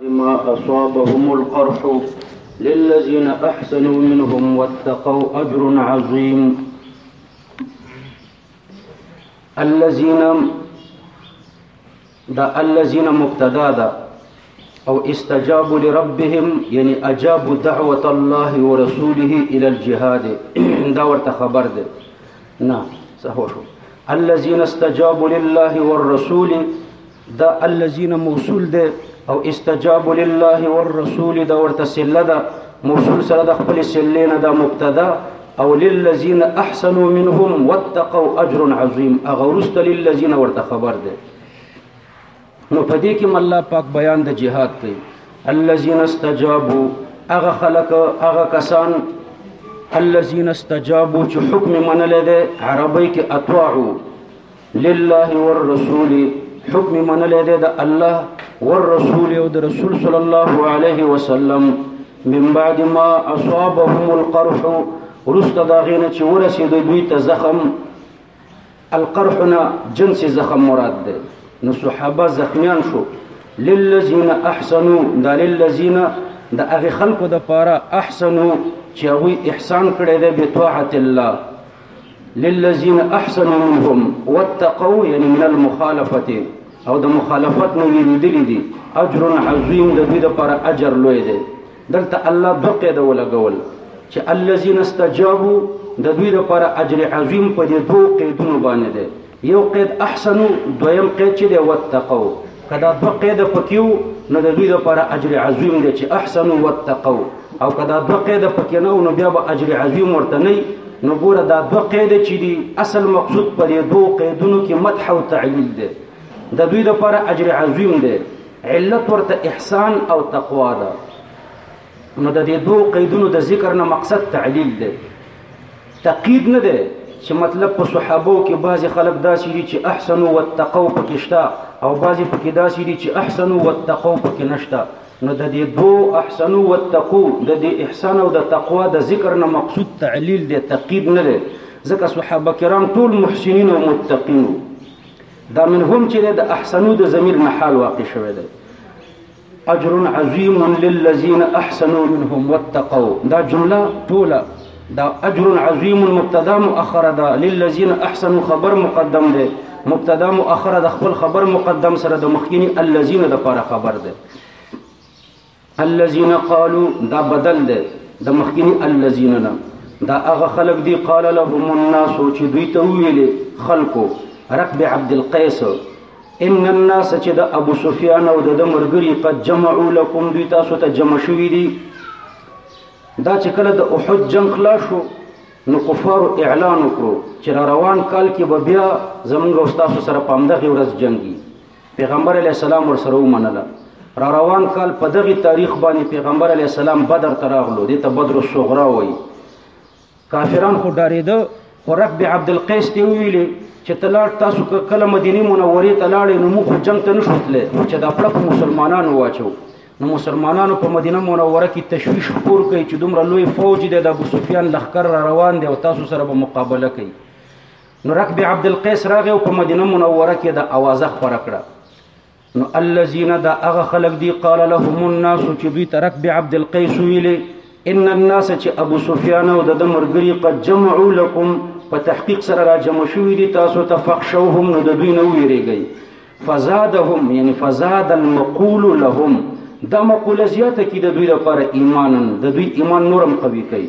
ما أصابهم القرح للذين أحسنوا منهم واتقوا أجر عظيم الذين دا الذين مبتدا دا أو استجابوا لربهم يعني أجابوا دعوة الله ورسوله إلى الجهاد دا ورت خبر ده نعم صحوش الذين استجابوا لله والرسول دا الذين موصول ده او استجاب لله والرسول دا ورته سله ده موصول سره د خپل سله نه دا مبتدا او للذين احسنوا منهم واتقوا اجر عظيم اغورست للذين ورته خبر ده نو په دې کې الله پاک بیان د جهاد کوي الذين استجابوا اغه خلق اغه کسان الذين استجابوا چې حکم منل ده عربی کې اطاعوا لله والرسول حکم منلې ده د الله والرسول او د رسول صلی الله علیه وسلم من بعد ما اصابهم القرح ورست دا غینه چې ورسید دوی ته زخم القرحنا جنس زخم مراد ده نو صحابه زخمیان شو للذین احسنوا دا للذین د هغه خلکو د پاره احسنو چې هغه احسان کړی دی په طاعت الله للذین احسنوا منهم واتقوا یعنی من المخالفه او د مخالفت نه ویریدلې دي اجر عظیم د دې لپاره اجر لوی دی دلته الله دوه قاعده ولګول چې الذين استجابوا د دوی لپاره اجر عظیم په دې دوه قیدونو باندې دی یو قید احسنو دویم قید چې دی واتقو که دا دوه قیده پکې وو نو د دوی لپاره اجر عظیم دی چې احسنو واتقو او که دا دوه قیده پکې نه وو نو بیا به اجر عظیم ورته نه نو ګوره دا دوه قیده چې دي اصل مقصود په دې دوو قیدونو کې مدح او تعلیل دی د دوی لپاره اجر عظیم دی علت ورته احسان او تقوا ده نو د دې دوه قیدونو د ذکر نه مقصد تعلیل دی تقید نه دی چې مطلب په صحابو کې بعضی خلک داسې دي چې احسنوا واتقوا پکې شته او بعضی پکې داسې دي چې احسنوا واتقوا پکې نشته نو د دې دوه احسنوا واتقوا د دې احسان او د تقوا د ذکر نه مقصود تعلیل دی تقید نه دی ځکه صحابه کرام ټول محسنین او متقین دا منهم چې د احسنو د ضمیر نه حال واقع شوی دی اجر عظیم للذین احسنوا منهم واتقوا دا جمله ټوله دا اجر عظیم مبتدا مؤخره ده للذین احسنوا خبر مقدم ده مبتدا مؤخره د خپل خبر مقدم سره د مخکینی الذین د پر خبر ده الذين قالوا دا بدل ده د مخکینی الذين نه دا هغه خلق دی قال لهم الناس چې دوی ته ویلې خلکو رب عبد القیس ان الناس چې د ابو سفیان او د مرګري قد جمعوا لكم دوی تاسو ته جمع شوي دي دا چې کله د احد جنگ خلاص شو نو کفار اعلان وکړو چې را روان کال کې به بیا زمونږ او تاسو سره په همدغه ورځ جنگي پیغمبر علی السلام ورسره ومنله را روان کال په دغه تاریخ باندې پیغمبر علی السلام بدر تراغلو دته بدر الصغرا وایي کافران خو ډارېده خو رب عبدالقیس ته ویلي چې تلاړ تاسو که کله مدینه منورې ته لاړې نو موږ جنگ ته نشو تللی چې دا پړه په مسلمانانو واچو نو مسلمانانو په مدینه منوره کې تشویش خپور کوي چې دومره لوی فوج دی د ابو سفیان لخر را روان دی او تاسو سره به مقابله کوي نو رکب عبدالقیس راغی او په مدینه منوره کې د اوازه خپره کړه نو الذين دا هغه خلق دي قال لهم الناس چې دوی ترک به عبد القيس ویلې ان الناس چې ابو سفيان او د مرګري قد جمعوا لكم په تحقیق سره را جمع شوې دي تاسو ته فخشوهم نو د دوی نه ویریږئ فزادهم یعنی فزاد المقول لهم دا مقوله زیاته کی د دوی لپاره ایمانن د دوی ایمان نورم قوي کوي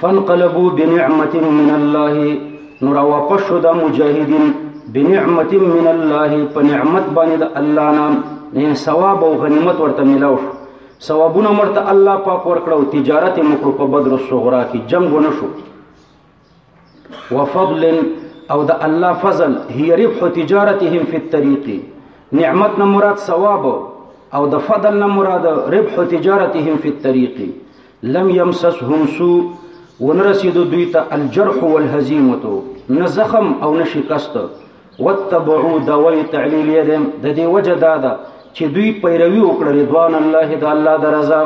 فانقلبوا بنعمت من الله نور واپس شو دا مجاهدین بنعمت من الله په نعمت باندې د الله نام نه ثواب او غنیمت ورته ملاو شو ثوابونه مرته الله پاک ورکړو تجارت مکرو په بدر الصغرا کې جنگ ونه شو وفضل او د الله فضل هي ربح تجارتهم في الطريق نعمت نه مراد ثواب او د فضل نه مراد ربح تجارتهم في الطريق لم يمسسهم سوء ونرسید دوی ته الجرح والهزيمه نه زخم او نه شکست وتبعوا دوي تعليل يدم د دې وجه دا ده چې دوی پیروي وکړه رضوان الله د الله د رضا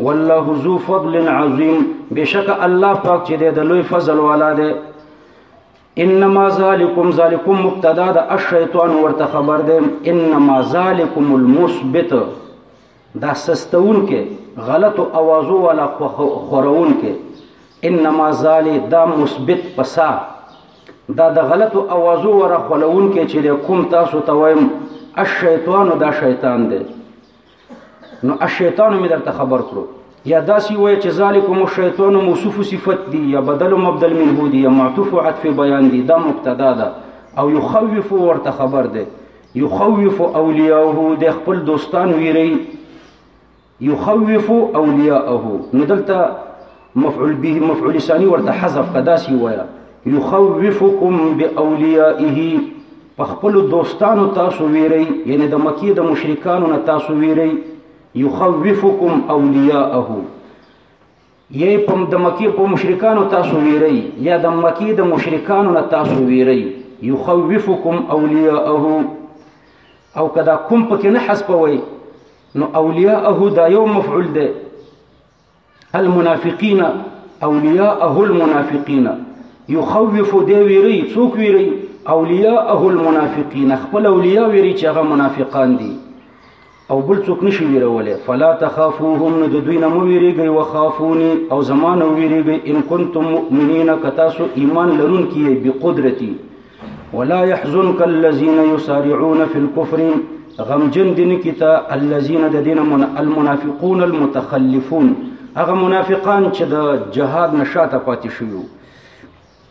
والله ذو فضل عظیم بشک الله پاک چې د لوی فضل والا دی انما ذالکم ذالکم مبتدا د الشیطان ورته خبر دی انما ذالکم المثبت دا سستون کې غلط اوازو والا خورون کې انما زالي دا مثبت پسا دا د غلط اوازو ور خلون کې چې کوم تاسو ته وایم الشیطان دا شیطان دی نو الشیطان مې درته خبر کړو یا داسې وای چې ذالکم الشیطان موصوف صفت دی یا بدل مبدل منه دی یا معطوف عطف بیان دی دا مبتدا ده او یخوف ورته خبر ده یخوف اولیاءه د خپل دوستانو ویری یخوف اولیاءه نو دلته مفعول به مفعول ثانی ورته حذف کدا سی ویا یخوفکم باولیائه په خپل دوستانو تاسو ویری یعنی د مکی د مشرکانو نه تاسو ویری یخوفکم اولیاءه یی پم د مکی په مشرکانو تاسو ویری یا د مکی د مشرکانو نه تاسو ویری یخوفکم اولیاءه او کدا کوم پکې نه حسبوي نو اولیاءه دا یو مفعول دی المنافقین اولیاءه المنافقین یخوف دی ویری څوک ویری اولیاءه المنافقین خپل اولیاء ویری چې هغه منافقان دي او بل څوک نشي ویرولی فلا تخافوهم نو د دوی نه مو ویریږئ وخافوني او زما نه ویریږئ ان کنتم مؤمنین که تاسو ایمان لرونکي یئ بقدرتي ولا يحزنك الذين يسارعون في الكفر غمجن دین کی تا الذين د دین من المنافقون المتخلفون هغه منافقان چې د جهاد نشاته پاتې شوی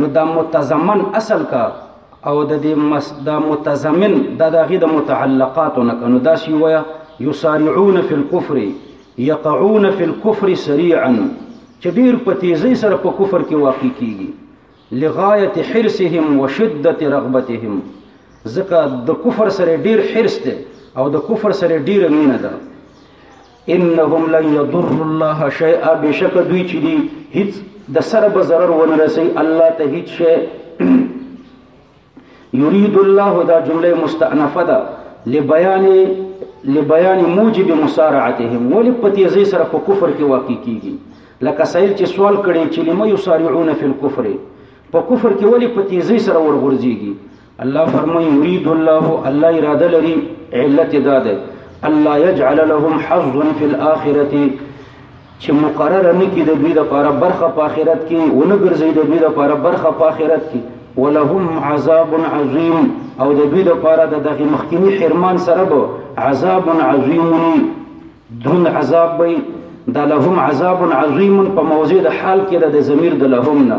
نو دا متضمن اصل کا او د دې مس د متضمن د دغه د متعلقات نه کنو دا سی ویا یسارعون فی الكفر یقعون فی الكفر سریعا چې ډیر په تیزی سره په کفر کې واقع کیږي لغایت حرسهم وشدت رغبتهم ځکه د کفر سره ډیر حرس دی او د کفر سره ډیر مینه ده انهم لن يضر الله شيئا بشک دوی چې دي هیڅ د سره به ضرر ونه رسي الله ته هیڅ شي يريد الله دا جمله مستأنفه ده لبيان لبيان موجب مسارعتهم ولې په تیزی سره په کفر کې واقع کیږي لکه سائل چې سوال کړي چې لمه یسارعون فی الكفر په کفر کې ولې په تیزی سره ورغورځيږي الله فرمای یرید الله الله اراده لري علت دا ده الله يجعل لهم حظا في الاخره چې مقرر نه کی د دوی لپاره برخه په آخرت کې ونه ګرځي د دوی لپاره برخه په آخرت کې ولهم عذاب عظیم او د دوی لپاره د دغه مخکینی حرمان سره به عذاب عظیم دون عذاب به دا لهم عذاب عظیم په موضع د حال کې د ضمیر د لهم نه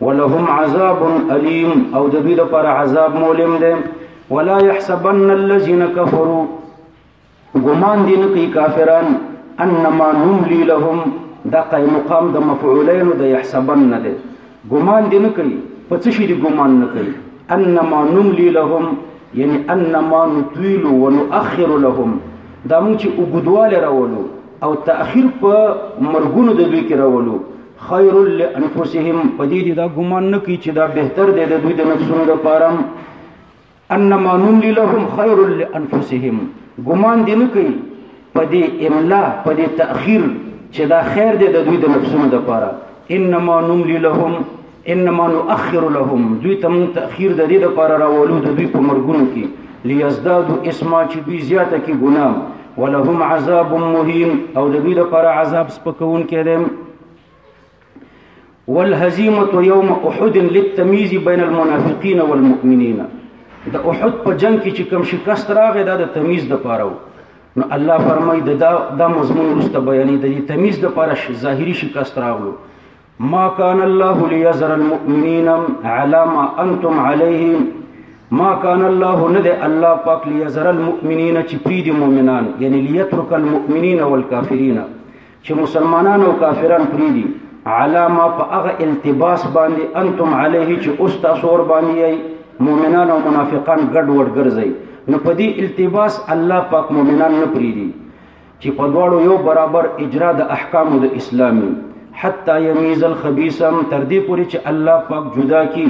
ولهم عذاب الیم او د دوی لپاره عذاب مولم دی ولا يحسبن الذين كفروا ګمان دي نه کوي کافران انما نملي لهم دا قائم مقام د مفعولین د يحسبن نه دي ګمان دي نه کوي په څه شي دي ګمان نه کوي انما نملي لهم یعنی انما نطيل ونؤخر لهم دا موږ چې وګدواله راولو او تاخير په مرګونو د دوی کې راولو خیر لانفسهم په دې دې دا ګمان نه کوي چې دا بهتر دی د دوی د نفسونو لپاره انما نملي لهم خیر لانفسهم ګمان دې نه کوي په دې املا په دې تاخير چې دا خیر دی د دوی د نفسونو لپاره انما نملي لهم انما نؤخر لهم دوی تم تاخير د دې لپاره راولو د دوی په مرګونو کې ليزدادو اسما چې دوی زیاته کې ګناه ولهم عذاب مهين او د دوی لپاره عذاب سپکون کړم والهزيمه يوم احد للتمييز بين المنافقين والمؤمنين د احد په جنگ کې چې کوم شکست راغی دا د تمیز د پاره و نو الله فرمایي دا د مضمون رسته بیانې د تمیز د پاره ظاهري شکست راغلو ما كان الله ليذر المؤمنين على ما انتم عليه ما كان الله ند الله پاک ليذر المؤمنين چې پرید مؤمنان یعنی ليترك المؤمنين والكافرين چې مسلمانان او کافران پریدي على ما فاغ التباس باندې انتم عليه چې اوس تاسو ور باندې مؤمنان او منافقان ګډ وډ ګرځي نو په دې التباس الله پاک مؤمنان نه پریدي چې په دواړو یو برابر اجرا د احکام د اسلامي حتی یمیز الخبیثم تر دې پورې چې الله پاک جدا کی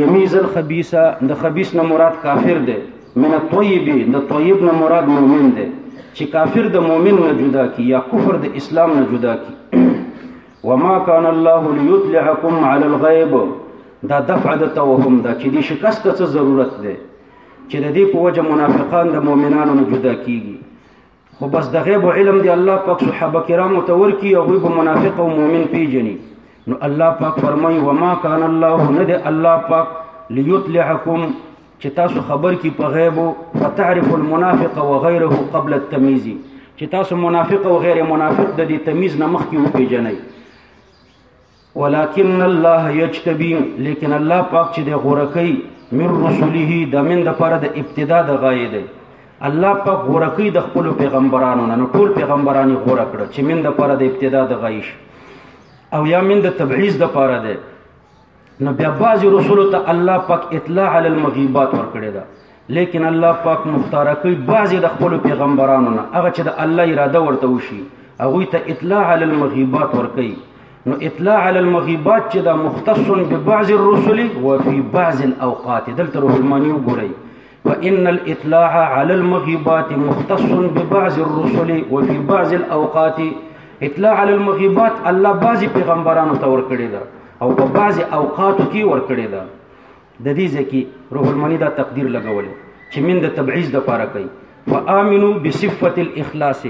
یمیز الخبیثه د خبیث نه مراد کافر دی من الطیب د طیب نه مراد مؤمن دی چې کافر د مؤمن نه جدا کی یا کفر د اسلام نه جدا کی وما كان الله ليطلعكم على الغيب دا دفع د توهم دا چې دې شکست څه ضرورت دی چې د دې په وجه منافقان د مؤمنانو نه جدا کیږي خو بس د غیب علم دی الله پاک صحابه کرامو ته ورکی او غیب منافق او مؤمن پیجنی نو الله پاک فرمای و ما کان الله ند الله پاک ليطلعکم چې تاسو خبر کی په غیب فتعرف المنافق وغيره قبل التمييز چې تاسو منافق او غیر منافق د دې تمیز نه مخکې وپیژنئ ولكن الله يجتبي لیکن الله پاک چې د غوړه کوي من رسوله د من د پر د ابتدا د غایې دی الله پاک غوړه کوي د خپل پیغمبرانو نه ټول پیغمبراني غوړه کړ چې من د پر د ابتدا د غایش او یا من د تبعیض د پر ده نو بیا بعض رسول ته الله پاک اطلاع علی المغیبات ور کړی دا لیکن الله پاک مختار کوي بعضی د خپل پیغمبرانو نه هغه چې د الله اراده ورته وشي هغه ته اطلاع علی المغیبات ور کوي نو اطلاع علی المغیبات چې دا مختص ببعض الرسل وفي بعض الاوقات دلته رحمانی وګورئ فإن الإطلاع على المغيبات مختص ببعض الرسل وفي بعض الأوقات اطلاع على المغيبات الله بعضي پیغمبرانو ته ور کړی دا او په بعضي اوقاتو کې ور کړی دا ددی ځای کی روح المنی دا تقدیر لګولی چې من د تبعیض د پاره کوي فآمنو بصفت الاخلاص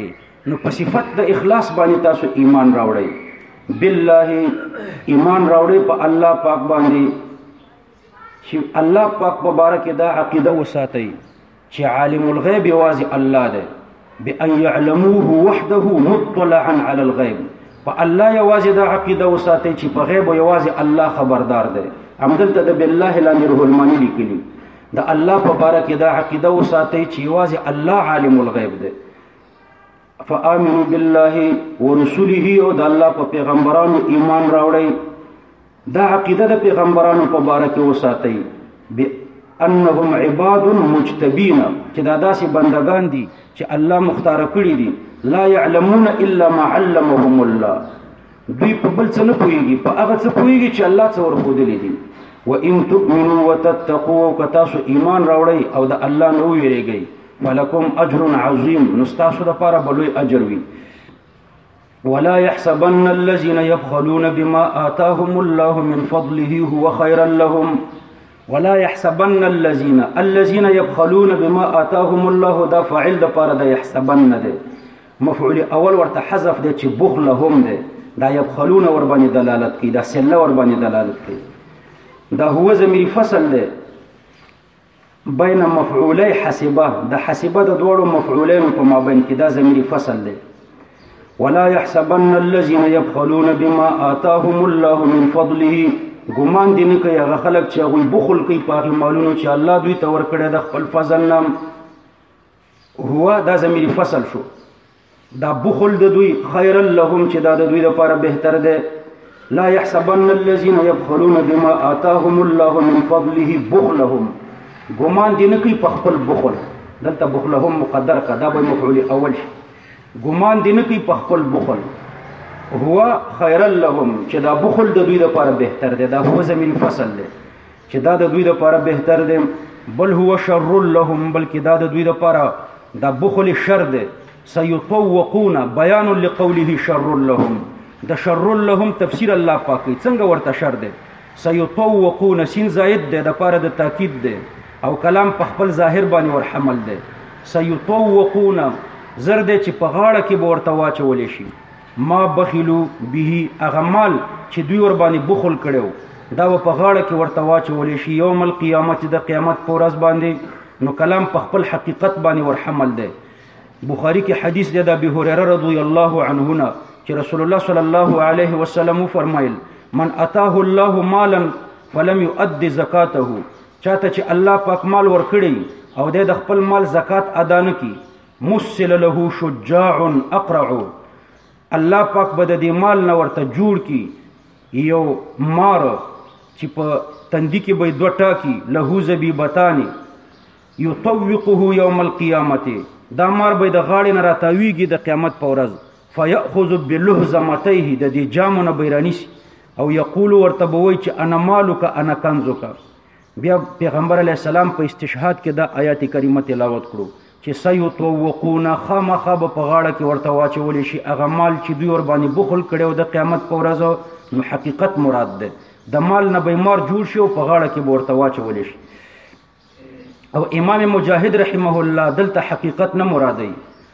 نو په صفت د اخلاص باندې تاسو ایمان راوړی بالله ایمان راوړی په الله پاک باندې چې الله پاک مبارک دا عقیده وساتي چې عالم الغیب یوازې الله دی بأن يعلموه وحده مطلعا على الغيب په الله یوازې دا عقیده وساتي چې په غیب یوازې الله خبردار دی همدلته د بالله الامر المانی لیکلی د الله په باره کې دا عقیده وساتي چې یوازې الله عالم الغیب دی فآمنوا بالله ورسوله او د الله په پیغمبرانو ایمان راوړی دا عقیده د پیغمبرانو په باره کې وساتئ بانهم عباد مجتبین چې دا داسې بندگان دي چې الله مختار کړی دي لا يعلمون الا ما علمهم الله دوی په بل څه نه پوهیږي په هغه څه پوهیږي چې الله څه ورښودلي دي وان تؤمنوا وتتقوا کتاسو ایمان راوړی او د الله نه ویریږئ ولکم اجر عظیم نو تاسو د پاره بلوي اجر وي ولا يحسبن الذين يبخلون بما آتاهم الله من فضله هو خيرا لهم ولا يحسبن الذين الذين يبخلون بما آتاهم الله دا فاعل د پاره د يحسبن ده مفعول اول ورته حذف ده چې بخلهم ده دا يبخلون ور باندې دلالت کوي دا سله ور باندې دلالت کوي دا هو زمير فصل ده بین مفعولی حسبه د حسبه د دوړو مفعولین په مابین کې دا زمری فصل دی ولا يحسبن الذين يبخلون بما آتاهم الله من فضله ګمان دي نه کوي هغه خلک چې هغه بخل کوي په هغه مالونو چې الله دوی ته ورکړي د خپل فضل نام هو دا زميري فصل شو دا بخل د دوی خیر لهم چې دا د دوی لپاره بهتر دی لا يحسبن الذين يبخلون بما آتاهم الله من فضله بخلهم ګمان دي نه کوي په خپل بخل دلته بخلهم مقدر کدا به مفعول اول شي ګمان دي نه کوي په خپل بخل هو خیر لهم چې دا بخل د دوی لپاره بهتر دی دا هو زميري فصل دی چې دا د دوی لپاره بهتر دی بل هو شر لهم بلکې دا د دوی لپاره دا بخل شر دی سيطوقون بيان لقوله شر لهم د شر لهم تفسیر الله پاک څنګه ورته شر دی سيطوقون سين زائد دی د پاره د تاکید دی او کلام په خپل ظاهر باندې ور حمل دی سيطوقون زرد چې په غاړه کې ورته واچول شي ما بخلو به هغه مال چې دوی ور باندې بخل کړو دا په غاړه کې ورته واچول شي یوم القیامت د قیامت پر ورځ باندې نو کلام په خپل حقیقت باندې ور حمل دی بخاری کې حدیث دی د ابي هريره رضی الله عنه نه چې رسول الله صلی الله علیه وسلم فرمایل من اتاه الله مالا فلم يؤد زکاته چاته چې الله پاک مال ورکړي او د خپل مال زکات ادا نه کړي مسل له شجاع اقرع الله پاک به د دې مال نه ورته جوړ کی یو مار چې په تندی کې به دوه ټاکی له زبیبتانی یطوقه یوم القیامت دا مار به د غاړې نه راتاویږي د قیامت په ورځ فیاخذ بلهزمتیه د دې جامونه بیرانیسی او یقول ورته بوي چې انا مالک انا کنزک بیا پیغمبر علی السلام په استشهاد کې د آیات کریمه تلاوت کړو چې سیتوقون خامخ به په غاړه کې ورته واچول شي هغه مال چې دوی ور باندې بخل کړو د قیامت په ورځ نو حقیقت مراد ده د مال نه به مار جوړ شي او په غاړه کې ورته واچول شي او امام مجاهد رحمه الله دلته حقیقت نه مرادي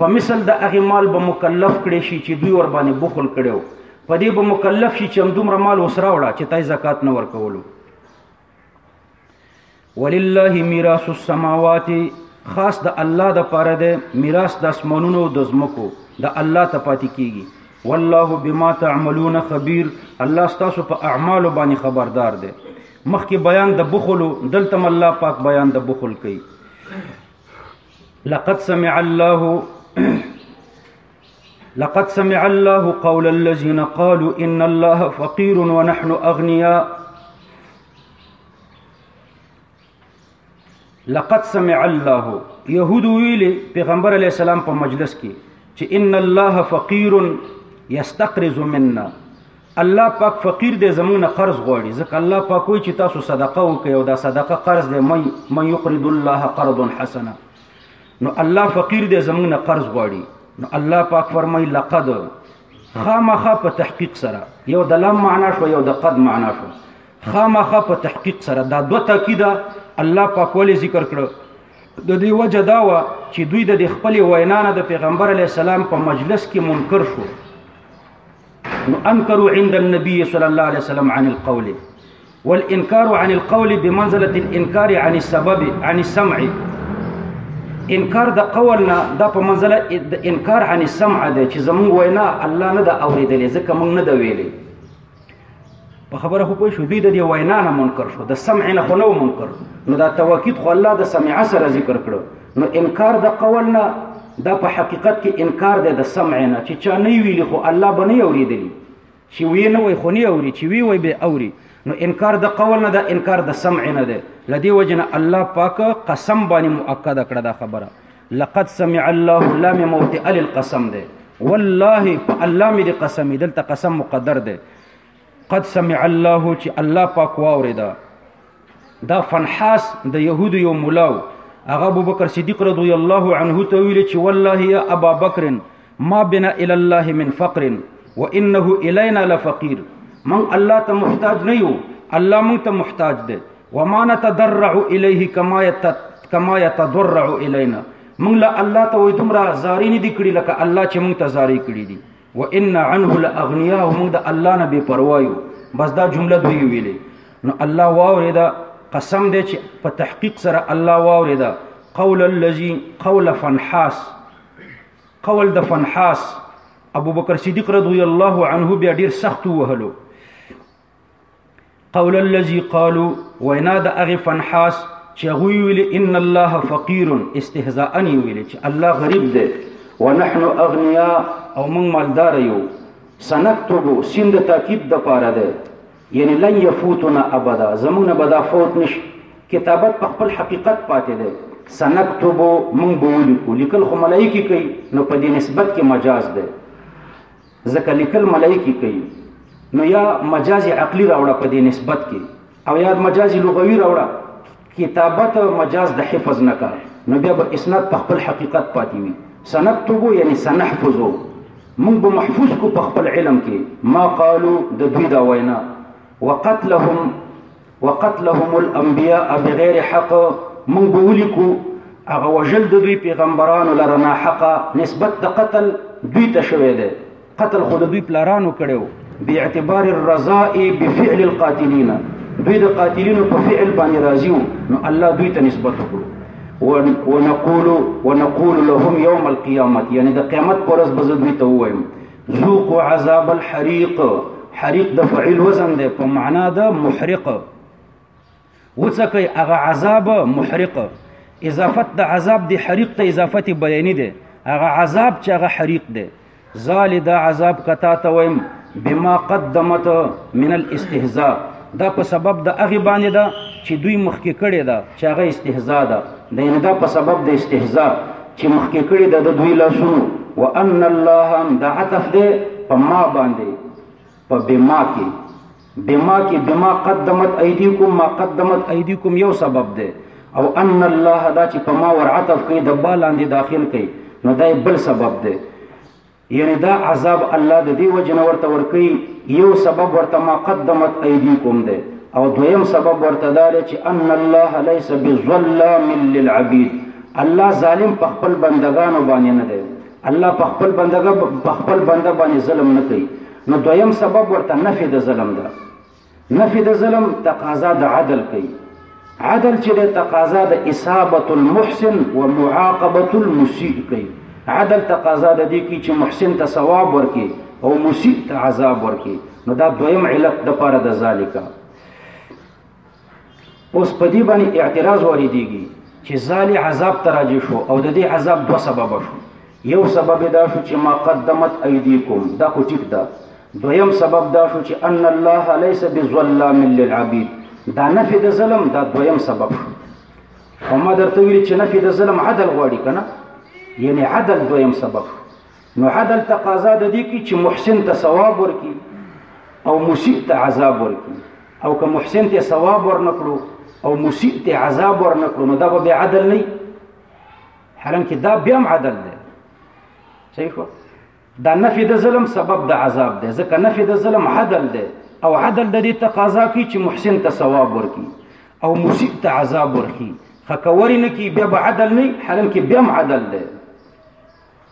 په مثل د هغه مال به مکلف کړي شي چې دوی ور باندې بخل کړو په دې به مکلف شي چې همدومره مال وسره وړه چې تای زکات نه ورکولو ولله میراث السماوات خاص د الله د پاره ده میراث د اسمانونو د زمکو د الله ته پاتې کیږي والله بما تعملون خبير الله ستاسو په اعمال باندې خبردار ده مخکې بیان د بخل دلته الله پاک بیان د بخل کوي لقد سمع الله لقد سمع الله قول الذين قالوا ان الله فقير ونحن اغنياء لقد سمع الله يهود ویلي پیغمبر علی السلام په مجلس کې چې ان الله فقير يستقرض منا الله پاک فقیر دی زمونږ نه قرض غواړي ځکه الله پاک وایي چې تاسو صدقه وکړئ او دا صدقه قرض دی من یقرض الله قرض حسنا نو الله فقیر دی زمونږ نه قرض غواړي نو الله پاک فرمایي لقد خامخه په تحقیق سره یو د لام معنا شو یو د قد معنا شو خامخه په تحقیق سره دا دوه تاکید الله پاک ولې ذکر کړو د دې وجه دا و چې دوی د خپل وینا نه د پیغمبر علی السلام په مجلس کې منکر شو نو انکروا عند النبي صلی الله علیه وسلم عن القول والانکار عن القول بمنزله الانکار عن السبب عن السمع انکار د قول نه د په منزله د انکار عن السمع ده چې زموږ وینا الله نه د اوریدلې ځکه موږ نه د ویلې په خبره خو پوه شو دوی د دې وینا نه منکر شو د سمع نه خو نه منکر نو دا توکید خو الله د سمع سره ذکر کړو نو انکار د قول نه دا په حقیقت کې انکار دی د سمع نه چې چا نه ویل خو الله به نه اوریدلی چې وی نه وای خو نه اوري چې وی وای به اوري نو انکار د قول نه دا انکار د سمع نه دی لدی وجنه الله پاک قسم باندې مؤکد کړه دا خبره لقد سمع الله لام موت ال القسم ده والله الله مې دې قسم دلته قسم مقدر ده قد سمع الله چې الله پاک واورېدا دا فنحاس د يهودو یو مولاو هغه ابو بکر صدیق رضی الله عنه ته ویل چې والله یا ابا بکر ما بنا الى الله من فقر وانه الينا لفقير من الله ته محتاج نه یو الله مونږ ته محتاج دی وما نتضرع الیه کما یت کما یتضرع الینا مونږ له الله ته وې دومره زاری نه دی کړی لکه الله چې مونږ ته زاری کړی دی وان عنه الاغنیاء مونږ د الله نه بے پروا یو بس دا جمله دوی ویلې نو الله واوریدا قسم دې چې په تحقیق سره الله واوریدا قول الذي قول فنحاس قول د فنحاس ابو بکر صدیق رضی الله عنه بیا ډیر سخت وهلو قول الذي قالوا وینا د اغه فنحاس چې غوی ویل ان الله فقير استهزاء ان ویل چې الله غریب دی ونحن اغنياء او موږ مالدار یو سنكتب سند تاکید د پاره ده یعنی لن یفوتنا ابدا زمونږ نه به دا فوت نشي کتابت په خپل حقیقت پاتې دی سنکتبو مونږ به ولیکو لیکل خو ملایکی کوي نو په دې نسبت کې مجاز دی ځکه لیکل ملایکی کوي نو یا مجاز عقلی راوړه په دې نسبت کې او یا مجاز لغوي راوړه کتابت مجاز د حفظ نه کار نو بیا به اسناد په خپل حقیقت پاتې وي سنكتبو یعنی سنحفظو موږ به محفوظ کو په خپل علم کې ما قالو د دوی دا وینا وقتلهم وقتلهم الانبیاء بغیر حق موږ به ولیکو هغه وجل د دوی پیغمبرانو لره نه حقه نسبت د قتل دوی ته شوی دی قتل خو د دوی پلارانو کړو به اعتبار الرضاء بفعل القاتلین دوی د قاتلینو په فعل باندې راضی نو الله دوی ته نسبت وکړو ونقول ونقول لهم يوم القيامه يعني د قیامت پر ورځ بزدوی ته وایم ذوقوا عذاب الحريق حريق د فعل وزن ده په معنا د محرق وڅکي هغه عذاب محرق اضافت د عذاب د حریق ته اضافت بیانی دی هغه عذاب چې هغه حریق دی زال دا عذاب کتا ته ویم بما قدمت من الاستهزاء دا په سبب د هغه باندې دا چې دوی مخکې کړي دا چې هغه استهزاء ده د یعنی دا په سبب د استهزاء چې مخکې کړي دا د دوی لاسونو وان الله هم دا عطف دی په ما باندې په بما کې بما کې بما قدمت ايديكم ما قدمت ايديكم یو سبب دی او ان الله دا چې په ما ور عطف کوي د با لاندې داخل کوي نو دا بل سبب دی یعنی دا عذاب الله د دې وجنه ورته ور کوي یو سبب ورته ما قدمت ايديكم دی او دویم سبب ورته دا دی چې ان الله ليس بظلام للعبيد الله ظالم په خپل بندگانو باندې نه دی الله په خپل بندګه په خپل بنده باندې ظلم نه کوي نو دویم سبب ورته نفي د ظلم ده نفي د ظلم تقاضا د عدل کوي عدل چې د تقاضا د اصابت المحسن و معاقبه المسيء کوي عدل تقاضا د دې کې چې محسن ته ثواب ورکي او مسيء ته عذاب ورکي نو دا دویم علت د پاره د ذالکه اوس په دې باندې اعتراض واردېږي چې زال عذاب تراجه شو او د دې عذاب دوه سبب شو یو سبب دا شو چې ما قدمت ایدیکم دا خو ټیک ده دویم سبب دا شو چې ان الله ليس بظلام للعبید دا نفي د ظلم دا دویم سبب شو او ما درته ویل چې نفي د ظلم عدل غواړي کنه یعنی عدل دویم سبب نو عدل تقاضا د دې کې چې محسن ته ثواب ورکړي او مسیء ته عذاب ورکړي او که محسن ته ثواب ورنکړو او مسیء ته عذاب ورنکړو نو دا به عدل نه حالانکه دا بیا هم عدل دی صحیح خو دا نفي د ظلم سبب د عذاب دی ځکه نفي د ظلم عدل دی او عدل د دې تقاضا کوي چې محسن ته ثواب ورکړي او مسیء ته عذاب ورکړي خکوري نه کی بیا به عدل نه حالانکه بیا هم عدل دی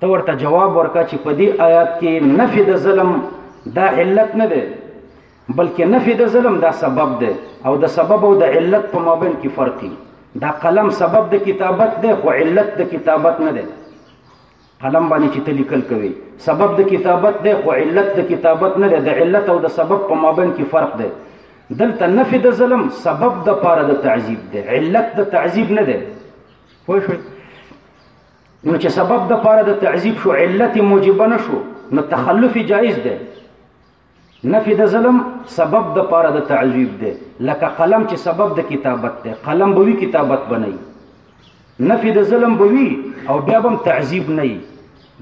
ته ورته جواب ورکا چې په دې آیات کې نفي د ظلم دا علت نه دی بلکې نفي د ظلم دا سبب دی او د سبب او د علت په مابین کې فرق دی دا قلم سبب د کتابت دی خو علت د کتابت نه دی قلم باندې چې ته لیکل کوي سبب د کتابت دی خو علت د کتابت نه دی د علت او د سبب په مابین کې فرق دی دلته نفي د ظلم سبب د پاره د تعذيب دی علت د تعذيب نه دی پوه شئ نو چې سبب د پاره د تعذيب شو علت موجب نه شو نو تخلف جائز ده نفي د ظلم سبب د پاره د تعذيب ده لکه قلم چې سبب د کتابت ده قلم بوي کتابت بنئي نفي د ظلم بوي او بیا هم تعذيب نه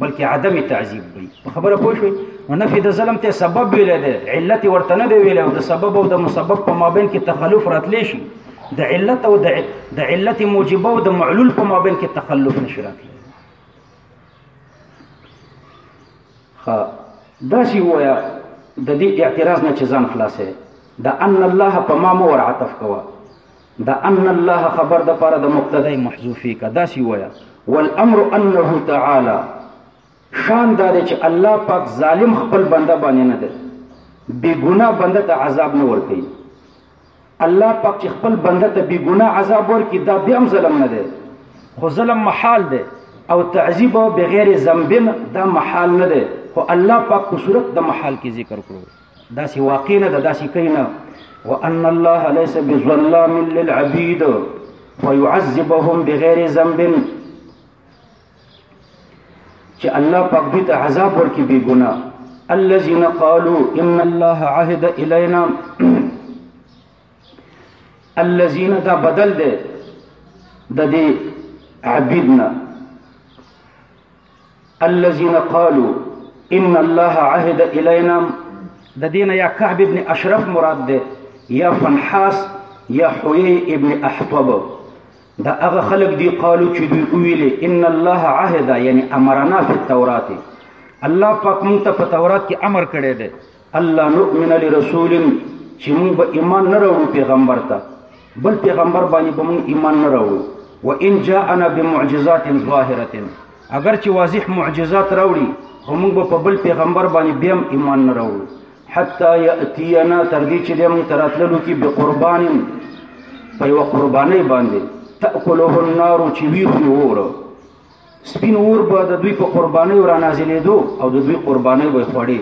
بلکې عدم تعذيب وي خبره پوه شئ نو نفي د ظلم ته سبب ویل ده علت ورته نه دی ویل او د سبب او د مسبب په مابین کې تخلف راتلی شي د علت او د علت موجبه او د معلول په مابین کې تخلف نشي راځي ها دا سی وایا د دې اعتراض نه چې ځان خلاصې دا ان الله په ما مو ور عطف کوا دا ان الله خبر د پاره د مبتدا محذوفی کا دا سی وایا والامر انه تعالی شان دا دی چې الله پاک ظالم خپل بنده باندې نه دی بی ګناه بنده ته عذاب نه ورکوي الله پاک چې خپل بنده ته بی ګناه عذاب ورکړي دا بیا هم ظلم نه دی خو ظلم محال دی او تعذیب بغیر ذنب دا محال نه دی خو الله پاک په صورت د محال کې ذکر کړو دا سی واقع نه دا سی کینا وان الله ليس بظلام للعبيد فيعذبهم بغير ذنب چې الله پاک دې ته عذاب ورکړي بې ګناه الذين قالوا ان الله عهد الينا الذين دا بدل دی د دې عبیدنا الذين قالوا ان الله عهد الينا د دینه یا کعب ابن اشرف مراد ده یا فنحاس یا حوی ابن احطب دا هغه خلق دی قالو چې دوی ویلې ان الله عهد یعنی امرنا فی التوراۃ الله پاک مونږ ته په تورات کې امر کړی دی الله نؤمن لرسول چې مونږ به ایمان نه راوړو پیغمبر ته بل پیغمبر باندې به مونږ ایمان نه راوړو و ان جاءنا بمعجزات ظاهره اگر چې واضح معجزات راوړي خو مونږ به په بل پیغمبر باندې بیا ایمان نه راوړو حتا یاتینا تر دې چې د موږ تراتللو کې به قربان په یو قربانې باندې تاکله النار چې وی خو وره سپین اور به د دوی په قربانې ور نازلېدو او د دوی قربانې به خوړې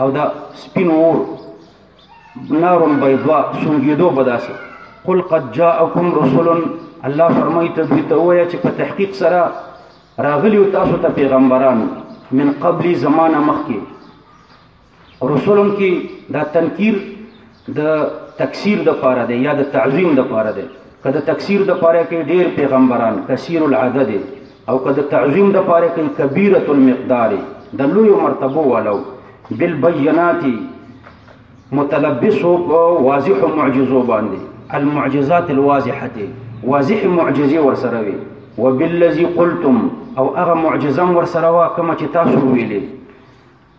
او دا سپین اور نار بيضاء سنګیدو بداسه قل قد جاءكم رسل الله فرمایي ته دوی ته وایي چې په تحقیق سره راغلی تاسو ته پیغمبران من قبل زمانه مخکې رسولم کې دا تنکیر د تکثیر د پاره دی یا د تعظیم د پاره دی که د تکثیر د پاره کې ډیر پیغمبران کثیر العدد او که د تعظیم د پاره کې کبیره المقدار د لوی مرتبه والو بالبينات متلبس واضح معجزو باندې المعجزات الواضحه واضح معجزي ورسره وي وبالذي قلتم او هغه معجزه ورسره وا کوم چې تاسو ویلي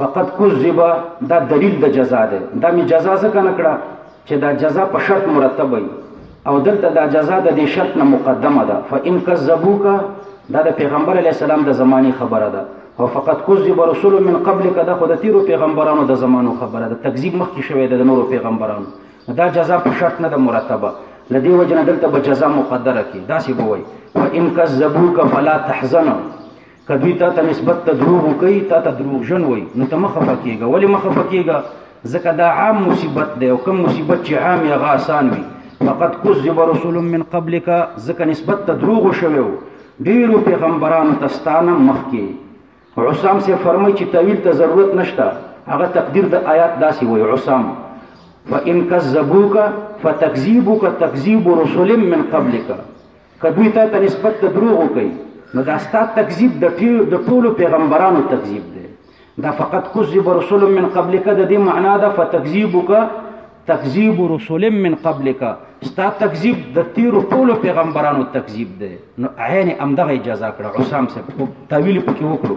فقط کذب دا دلیل د جزا ده دا می جزا ځکه نه کړه چې دا جزا په شرط مرتب وي او دلته دا جزا د دې شرط نه مقدمه ده فإن کذبوک دا د پیغمبر علی السلام د زمانی خبره ده او فقط کذب رسول من قبلک دا خود تیرو پیغمبرانو د زمانو خبره ده تکذیب مخکې شوی د نورو پیغمبرانو دا جزا په شرط نه ده مرتبه لدی وجنه دلته به جزا مقدره کی دا سی بوي فإن کذبوک فلا تحزن که دوی تا ته نسبت ته دروغ وکړي تا ته دروغجن وایي نو ته مه خفه کېږه ولې مه خفه کېږه ځکه دا عام مصیبت دی او کوم مصیبت چې عام یا هغه اسان وي فقط کذب رسول من قبلک ځکه نسبت ته دروغ شوی و ډېرو پیغمبرانو ته ستانه مخکې عصام سے فرمای چې تعویل ته ضرورت نشته هغه تقدیر د آیات داسې وایي عصام فإن كذبوك فتكذيبك تكذيب رسل من قبلك که دوی تا ته نسبت د دروغو کوي نو دا ستا تکذیب د ټولو پیغمبرانو تکذیب دی دا فقط کذب رسول من قبلک د دې معنا ده فتکذیبک تکذیب رسول من قبلک ستا تکذیب د تیرو ټولو پیغمبرانو تکذیب دی نو عین امدغه جزا کړه عصام صاحب تعویل پکې وکړو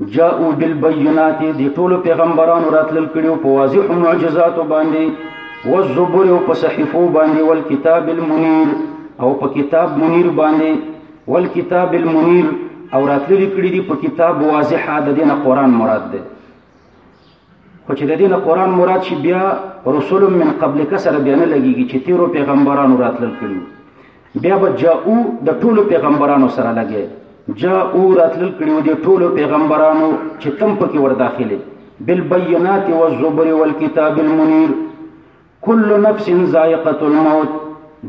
جاءو بالبينات دي ټول پیغمبرانو راتلل کړي په واضح معجزات باندې والزبر او په صحیفو باندې والکتاب المنیر او په کتاب منیر باندې والکتاب المنیر او راتلل کړي دي په کتاب واضح د دینه قران مراد ده خو چې د دې نه قران مراد شي بیا رسول من قبلک سره بیا نه لګیږي چې تیرو پیغمبرانو راتلل کړیو بیا به جاءو د ټولو پیغمبرانو سره لګي جاءو راتلل کړیو د ټولو پیغمبرانو چې تم پکې ور داخلي بالبينات والزبر والكتاب المنير کل نفس ذائقه الموت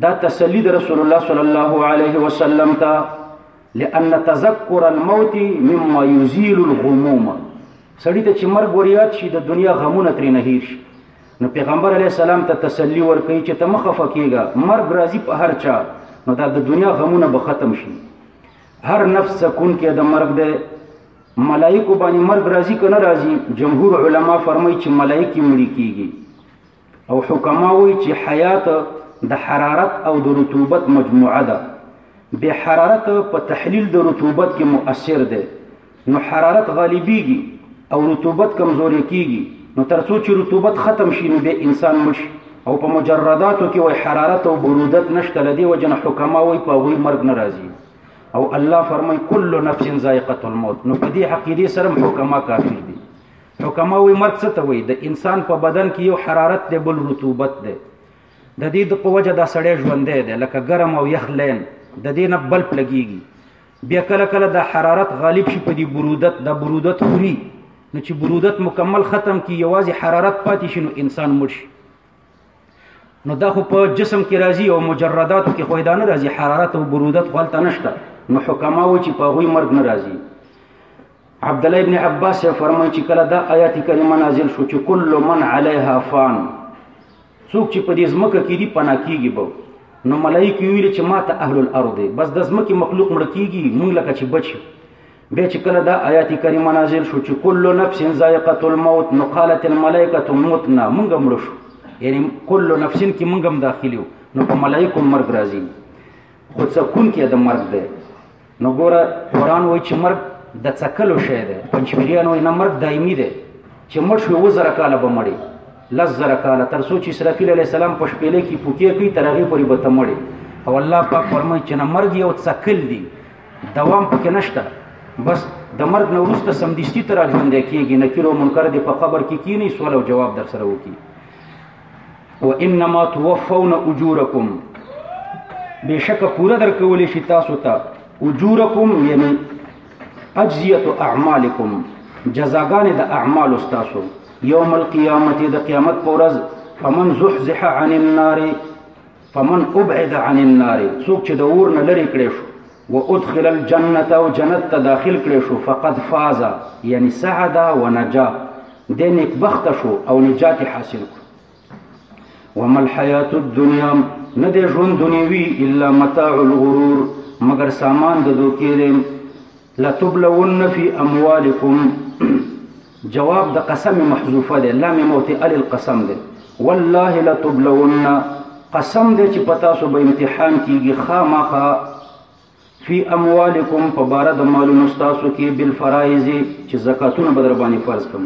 دا تسلی د رسول الله صلی الله علیه وسلم ته لأن تذکر الموت مما یزیل الغموم سړی ته چې مرګ وریاد شي د دنیا غمونه ترې نه هیر شي نو پیغمبر علی السلام ته تسلی ورکړي چې ته مخه فکیږه مرګ راځي په هر چا نو دا د دنیا غمونه به ختم شي هر نفس سکون کې د مرګ د ملائکه باندې مرګ راځي کنه راځي جمهور علما فرمایي چې ملائکه مړي کیږي او حکما وایي چې حیات د حرارت او د رطوبت مجموعه ده د حرارت په تحلیل د رطوبت کې مؤثر دی نو حرارت غالبيږي او رطوبت کمزوري کیږي نو ترڅو چې رطوبت ختم شي نو به انسان مړ شي او په مجرداتو کې وای حرارت او برودت نشته لدی وجنه حکما وای په وی مرګ ناراضي او الله فرمای کل نفس ذائقه الموت نو په دې عقیده سره حکما کافر دي حکما وی مرګ څه ته وی د انسان په بدن کې یو حرارت دی بل رطوبت دی د دې د په وجه دا سړی ژوندی دی لکه ګرم او یخ لین د دې نه بلب لګیږي بیا کله کله د حرارت غالب شي په دې برودت د برودت خوري نو چې برودت مکمل ختم کی یوازې حرارت پاتې شي نو انسان مړ شي نو دا خو په جسم کې راځي او مجرداتو کې خو دا نه راځي حرارت او برودت خو هلته نشته نو حکماو چې په هغوی مرګ نه راځي عبد الله ابن عباس یې فرمایي چې کله دا آیات کریمه نازل شو چې کل من علیها فان څوک چې په دې ځمکه کې دي پناه کیږي به نو ملایکې ویل چې ما ته اهل الارض بس د ځمکې مخلوق مړ کیږي مونږ لکه چې بچ بیا چې کله دا آیات کریمه نازل شو چې کل نفس ذائقه الموت نو قالت الملائکه موتنا مونږ مړ شو یعنی کل نفس کې مونږ هم داخليو نو په ملائکه مرګ راځي خو څکون کې د مرګ ده نو ګوره قران وایي چې مرګ د څکلو شی ده پنځپیریان وایي نه مرګ دایمي ده چې مړ شو و زره کاله به مړي لس زره کاله تر څو چې اسرافیل علی السلام په شپېلې کې پوکې کوي تر هغه پورې به ته مړي او الله پاک فرمایي چې نه مرګ یو څکل دی دوام پکې نشته بس د مرګ نه وروسته سمدستي تر ژوندې کیږي نکیر او منکر دې په قبر کې کینی سوال او جواب در سره وکي وانما توفون اجورکم بشک پورا در کولې شي تاسو ته اجورکم یعنی اجزیت اعمالکم جزاګانې د اعمال تاسو یوم القیامت د قیامت پورز فمن زحزح عن النار فمن ابعد عن النار څوک چې د اور نه لرې کړې شو و ادخل الجنت او جنت ته داخل کړې شو فقد فاز یعنی سعد و نجا د نیک بخت شو او نجات حاصل کړ وما الحیات الدنیا نه د ژوند دنیوي الا متاع الغرور مگر سامان د دوکې دی لتبلون فی اموالکم جواب د قسم محذوفه ده لام موتئ للقسم ده والله لتبلون قسم ده چې پتا سو به امتحان کیږي خامخا فی اموالکم په بار د مالونو تاسو کې بالفرائض چې زکاتونه بدر باندې فرض کوم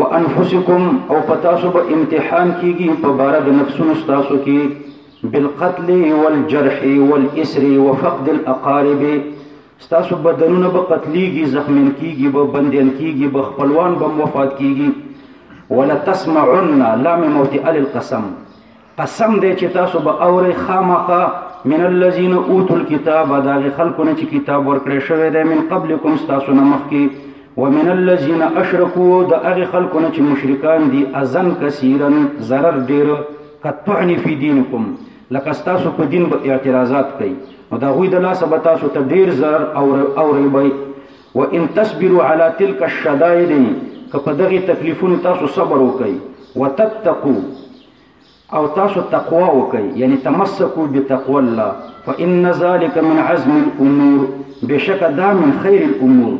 وانفسکم او پتا سو به امتحان کیږي په بار د نفسونو تاسو کې بالقتل والجرح والاسر وفقد الاقارب ستاسو بدنونه به قتليږي زخمین کیږي به بندیان کیږي به خپلوان به وفات کیږي ولا تسمعن لام موت ال القسم قسم دې چې تاسو به اورې خامخه من الذين اوتوا الكتاب دا خلکونه چې کتاب ورکړې شوی دی من قبلکم تاسو نه مخکي ومن الذين اشركوا دا هغه خلکونه چې مشرکان دي ازن کثیرن zarar ډیر کتعنی فی دینکم لکه ستاسو په دین به اعتراضات کوي نو دا غوی د لاسه به تاسو ته ډیر zarar او او ریبای و ان تصبروا على تلك الشدائد که په دغه تکلیفونو تاسو صبر وکړي وتتقو او تاسو تقوا وکړي یعنی تمسکو بتقوا الله فان ذلك من عزم الامور بشک دا من خیر الامور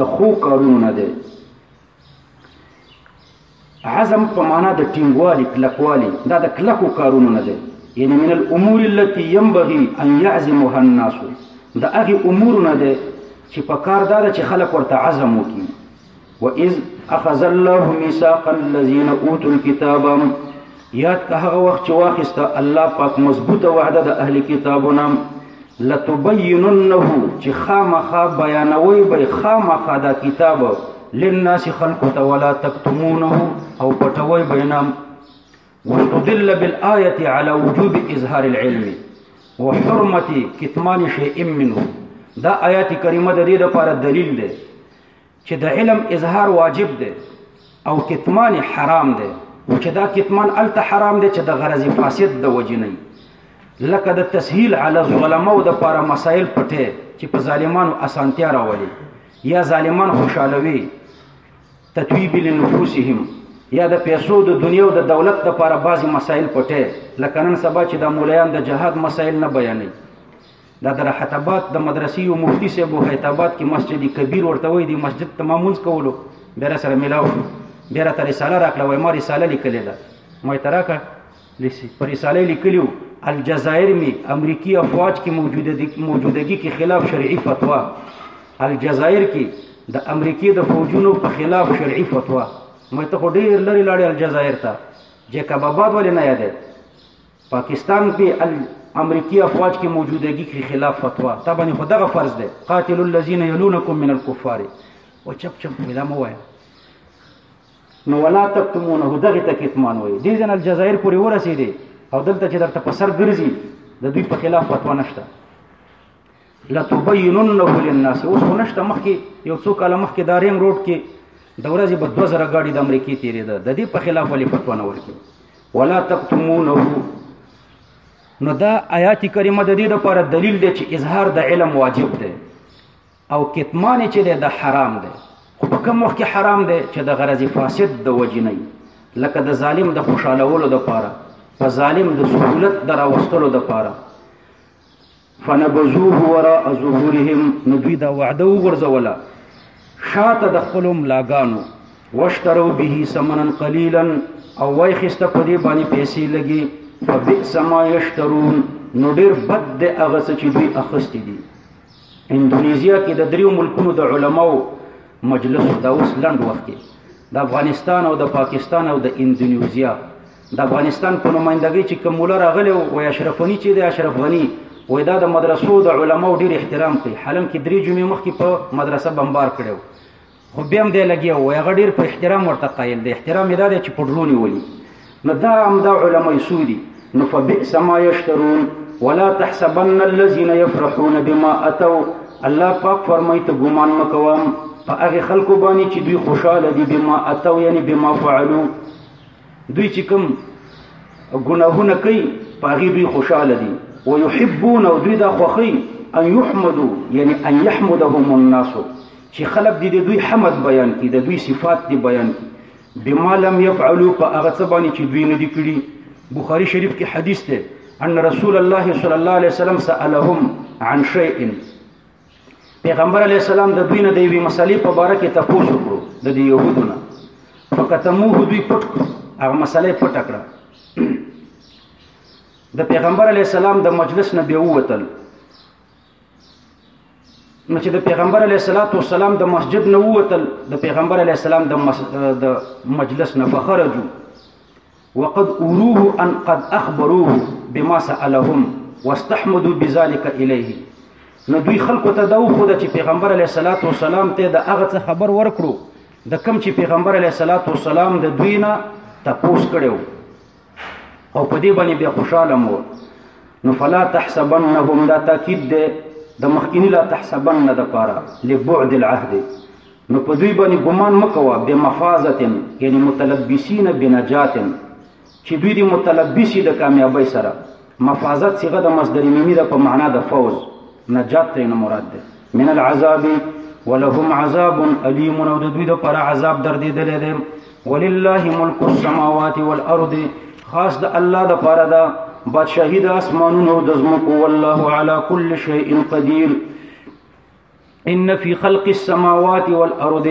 د خو کارونو نه ده عزم په معنا د ټینګوالي کلکوالي دا د کلکو کارونو نه دی یعنی من الامور التي ينبغي ان يعزمها الناس دا هغه امور نه دی چې په کار دار چې خلک ورته عزم وکړي واذ اخذ الله ميثاق الذين اوتوا الكتاب یاد که هغه وخت چې واخیسته الله پاک مضبوطه وعده د اهل کتابونه لتبیننه چې خامخا بیانوي به خامخا دا کتاب للناس خلق ته ولا تکتمونه او پټوي بینام واستدل بالآیه على وجوب اظهار العلم وحرمت کتمان شیء منه دا آیات کریمه د دې لپاره دلیل دی چې د علم اظهار واجب دی او کتمان حرام دی او چې دا کتمان الته حرام دی چې د غرض فاسد د وجې نه لکه د تسهیل علی الظلمه او د پاره مسائل پټه چې په ظالمانو اسانتیا راولي یا ظالمان خوشالوي تطویب لنفوسهم یا د پیسو د دنیا او د دولت د لپاره بعضی مسائل پټه لکه نن سبا چې د مولایان د جهاد مسائل نه بیانوي دا د راحت آباد د مدرسې یو مفتي صاحب و حیات آباد کې مسجد کبیر ورته وایي دې مسجد ته ما مونځ کولو بیا راسره میلاو شو بیا راته رساله راکړه وایي ما رساله لیکلې ده ما یې ته راکړه په رساله یې لیکلي وو الجزایر می امریکي افواج کې موجودګي کې خلاف شرعي فتوا الجزایر کې د امریکې د فوجونو په خلاف شرعي فتوا ما ته خو ډېر لري لاړې الجزایر ته جیکب آباد ولې نه یادې پاکستان پہ امریکی افواج کی موجودگی کی خلاف فتوا تا باندې خو دغه فرض دی قاتل الذین یلونکم من الکفار او چپ چپ ویلا مو وای نو ولا تکتمونه دغه تکیت مان وای دې جن الجزائر پورې ورسېدې او دلته چې درته په سر ګرځي د دوی په خلاف فتوا نشته لتبیننه للناس اوس خو نشته مخکې یو څو کاله مخکې دا رینګ روډ کې د ورځې به دوه زره ګاډي د امریکې تېرېده د دې په خلاف ولې فتوا نه ورکړي ولا تکتمونه نو دا آیات کریمه د دې لپاره دلیل دی چې اظهار د علم واجب دی او کتمان چې دی د حرام دی خو په کوم وخت کې حرام دی چې د غرض فاسد د وجې نه لکه د ظالم د خوشحالولو لپاره په ظالم د سهولت د راوستلو لپاره فنبذوه وراء ظهورهم نو دوی دا وعده وغورځوله شاته د خپلو ملاګانو واشترو به ثمنا قلیلا او وای خسته په دې باندې پیسې لګي فبئس ما یشترون نو ډیر بد د هغه څه چې دوی اخستې دي اندونیزیا کې د دریو ملکونو د علماو مجلس دا اوس لند وخت کې د افغانستان او د پاکستان او د اندونیزیا د افغانستان په نمائندګۍ چې کوم مولا راغلی وای اشرف غني چې دی اشرف غني وای دا د مدرسو د علماو ډیر احترام کوي حالانکه درې جمعې مخکې په مدرسه بمبار کړو خو بیا هم دی لګیا وای هغه ډیر په احترام ورته قایل دی احترام یې دا دی چې په ډرونې ولي نو دا هم دا علما سودي نو فبئس ما یشترون ولا تحسبن الذين يفرحون بما اتوا الله پاک فرمایي ته ګمان مکوام په هغه خلکو باندې چې دوی خوشاله دي بما اتوا یعنی بما فعلوا دوی چې کوم ګناهونه کوي پاغي دوی خوشاله دي او يحبون او دوی دا خوخي ان يحمدو یعنی ان يحمدهم الناس چې خلق دي دوی حمد بیان کړي د دوی صفات دي بیان کړي بما لم يفعلوا فاغه څه باندې چې دوی نه دي کړي بخاری شریف کې حدیث ده ان رسول الله صلی الله علیه وسلم سالهم عن شيء پیغمبر علی السلام د دوی نه دی وی مسلې په باره کې تپوس وکړو د دې يهودو نه فکتموه دوی پټ هغه مسلې پټ کړه د پیغمبر علی السلام د مجلس نه به ووتل نو چې د پیغمبر علی صلوات و سلام د مسجد نه ووتل د پیغمبر علی السلام د مس... د مجلس نه فخرجو وقد اوروه ان قد اخبروه بما سالهم واستحمدوا بذلك اليه نو دوی خلکو ته دا وخو چې پیغمبر علیه الصلاۃ والسلام ته د هغه څه خبر ورکړو د کم چې پیغمبر علیه الصلاۃ والسلام د دوی نه تپوس کړو او په دې باندې به خوشاله مو نو فلا تحسبنهم دا تاکید ده د مخکینی لا تحسبن د پاره لبعد العهد نو په دوی باندې ګمان مکوه بمفازت یعنی متلبسین بنجات چې دوی دي متلبسی د کامیابی سره مفازت صيغه د مصدر میمی ده په معنا د فوز نجات ترې مراد ده من العذاب ولهم عذاب الیم او د دوی د پر عذاب دردیدل دي ولله ملک السماوات والارض خاص د الله د پاره ده بادشاہی د اسمانونو د زمکو والله علی کل شیء قدیر ان فی خلق السماوات والارض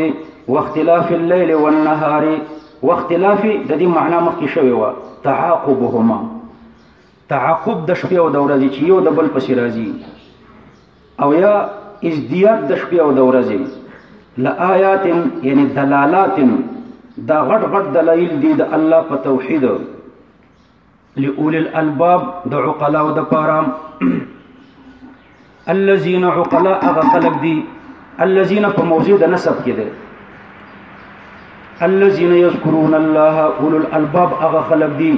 واختلاف الليل والنهار واختلاف د دې معنا مخکې شوی و تعاقبهما تعاقب د شپې او د ورځې چې یو د بل پسې راځي او یا ازدیاد د شپې او د ورځې لآیات یعنی دلالات دا غټ غټ دلایل دي د الله په توحید لأول الالباب د عقلاء د پاره الذين عقلاء هغه خلق دي الذين په موضوع د نسب کې دي الذين يذكرون الله اول الالباب هغه خلق دي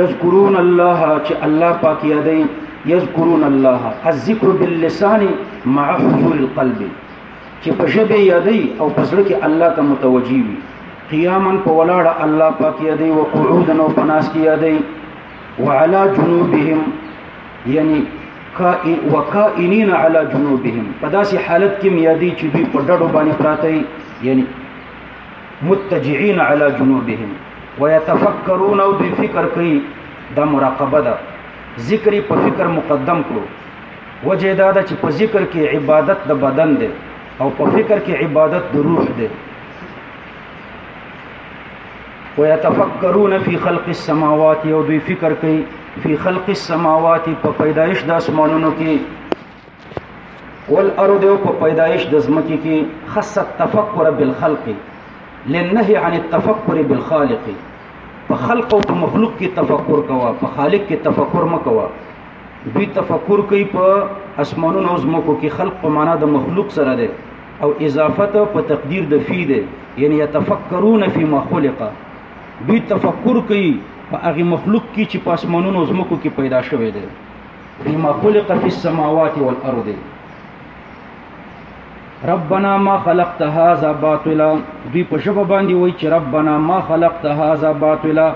يذكرون الله چې الله پاک یادې يذكرون الله الذكر باللسان مع حضور القلب چې په ژبه یادی او په زړه کې الله ته متوجي وي قیاما په ولاړه الله پاک یادی او قعودا او پناس کې یادی وعلى جنوبهم یعنی وکائنین علی جنوبهم په داسې حالت کې میادي چې دوی په ډډو باندې پراته یعنی متجعين على جنوبهم ويتفكرون او دوی فکر کوي دا مراقبه ده ذکر په فکر مقدم کړو وجه دا ده چې په ذکر کې عبادت د بدن دی او په فکر کې عبادت د روح دی ويتفکرون فی خلق السماوات او دوی فکر کوي فی خلق السماوات په پیدایش د اسمانونو کې والارض او په پیدایش د زمکه کې خص التفکر بالخلق لنهي عن التفکر بالخالق په خلق او په مخلوق کې تفکر کوا په خالق کې تفکر مکوا دوی تفکر کوي په اسمانونو او زمکو کې خلق په معنا د مخلوق سره ده او اضافت په تقدیر د فی ده یعنی یتفکرون فی ما خلق دوی تفکر کوي په هغه مخلوق کې چې په اسمانونو او زمکو کې پیدا شوی دی فی ما خلق فی السماوات والارض ربنا ما خلقت هذا باطلا دوی په شپه باندې وای چې ربنا ما خلقت هذا باطلا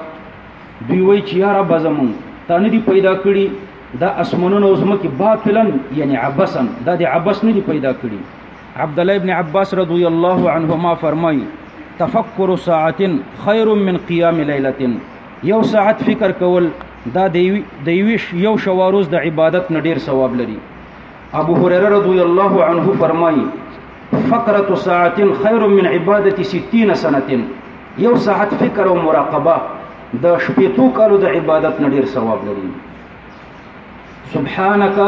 دوی وای چې یا رب زمون تا نه دی پیدا کړی دا اسمنونه او زمکه باطلا یعنی عبسا دا دی عبس نه دی پیدا کړی عبد الله ابن عباس رضی الله عنهما فرمای تفکر ساعت خیر من قیام لیلۃ یو ساعت فکر کول دا د یوش یو شواروز د عبادت نه ډیر ثواب لري ابو هريره رضی الله عنه فرمایي فکرت ساعت خیر من عبادت 60 سنه یو ساعت فکر او مراقبه د شپېتو کالو د عبادت نه ډیر ثواب لري سبحانك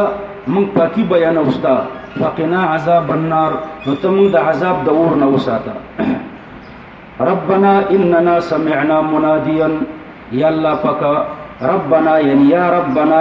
من پاکي بیان اوستا فقنا عذاب النار نو ته موږ د عذاب د اور نه وساته ربنا اننا سمعنا مناديا يا الله پاک ربنا يعني يا ربنا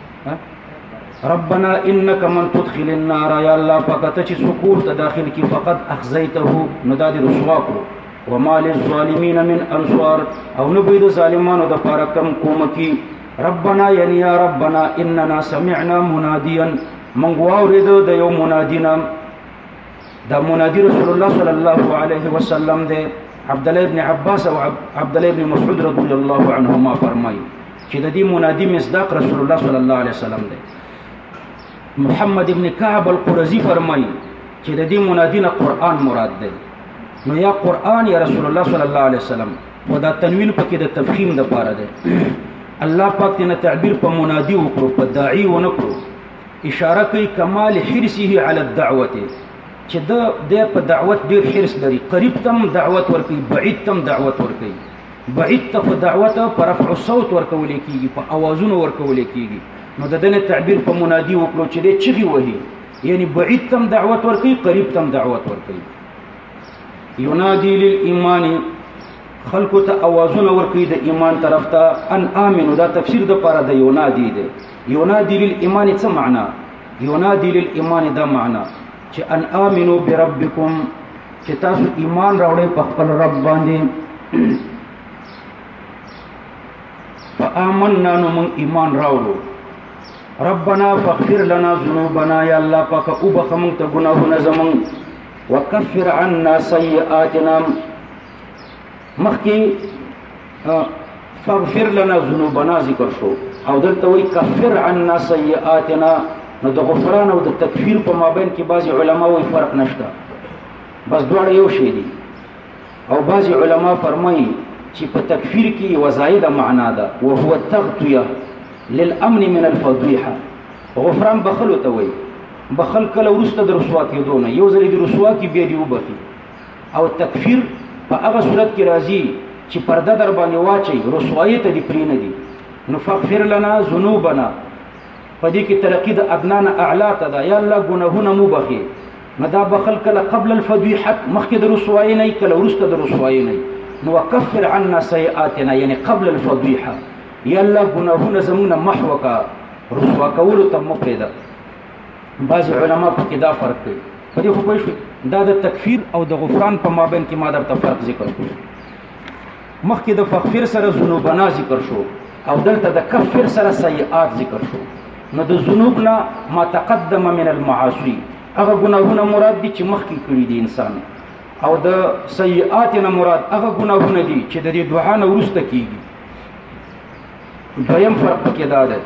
ربنا انك من تدخل النار يا الله فقط چې سکور ته داخل کی فقط اخزيته نو دا دې رسوا کړو وما للظالمين من انصار او نه بيد ظالمانو د پاره کم کوم کی ربنا يعني يا ربنا اننا سمعنا مناديا من غورید د یو منادینا دا منادی رسول الله صلی الله علیه وسلم دی عبد الله ابن عباس او عبد الله ابن مسعود رضی الله عنهما فرمایي چې د دې منادي مصداق رسول الله صلی الله علیه وسلم دی محمد ابن کعب القرزی فرمایي چې د دې منادي نه قران مراد دی نو یا قران یا رسول الله صلی الله علیه وسلم خدا تنوین پکې د تفخیم د پاره دی الله پاک دې تعبیر په منادي وکړو په داعي ونکړو اشاره کوي کمال حرسه علی الدعوه چې د په دعوت ډیر حرس لري قریب تم دعوت ورکي بعید تم دعوت ورکي بعید ته خو دعوت پر رفع الصوت ورکول کیږي په اوازونو ورکول کیږي نو د دنه تعبیر په منادي وکړو چې د چغي وهي یعنی بعید تم دعوت ورکي قریب تم دعوت ورکي ینادی للایمان خلق ته اوازونه ورکي د ایمان طرف ته ان امنو دا تفسیر د پاره د ینادی دی ینادی للایمان څه معنا ینادی للایمان دا معنا چې ان امنو بربکم چې تاسو ایمان راوړې په خپل رب باندې فآمنا نو موږ ایمان راوړو ربنا فاغفر لنا ذنوبنا یا الله پاک او بخمن ته ګناهونه زمون وکفر عنا سیئاتنا مخکې فغفر لنا ذنوبنا ذکر شو او دلته وی کفر عنا سیئاتنا نو د غفران او د تکفیر په مابین کې بعضی علما وی فرق نشته بس دواړه یو شی دي او بعضی علما فرمایي چې په تکفیر کې وزایده معنا ده او هو التغطیه للامن من الفضیحه غفران بخلو ته وی بخل کله ورسته د رسوا کېدو نه یو ځلې د رسوا کې بیا دی وبخي او تکفیر په هغه صورت کې راځي چې پرده در باندې واچي رسوایی ته دی پری نه دی نو فغفر لنا ذنوبنا په دې کې ترقی د ادنا نه اعلی ته دا یا الله ګناهونه مو بخي نو دا بخل کله قبل الفضیحت مخکې د رسوایی نه کله ورسته د رسوایی نه نو وکفر عنا سیئاتنا یعنی قبل الفضیحه یا الله ګناهونه زمونه محوکا رسوا کول ته مو پیدا بعض علما په کې دا فرق کوي په دې خو پوه دا د تکفیر او د غفران په مابین کې ما درته فرق ذکر کړو مخکې د فغفر سره ذنوبنا ذکر شو او دلته د کفر سره سیئات ذکر شو نو د ذنوب نه ما تقدم من المعاصی هغه ګناهونه مراد دي چې مخکې کړی دي انسان او د سیئات نه مراد هغه ګناهونه دي چې د دې دوه نه ورسته کیږي دویم فرق پکې دا دی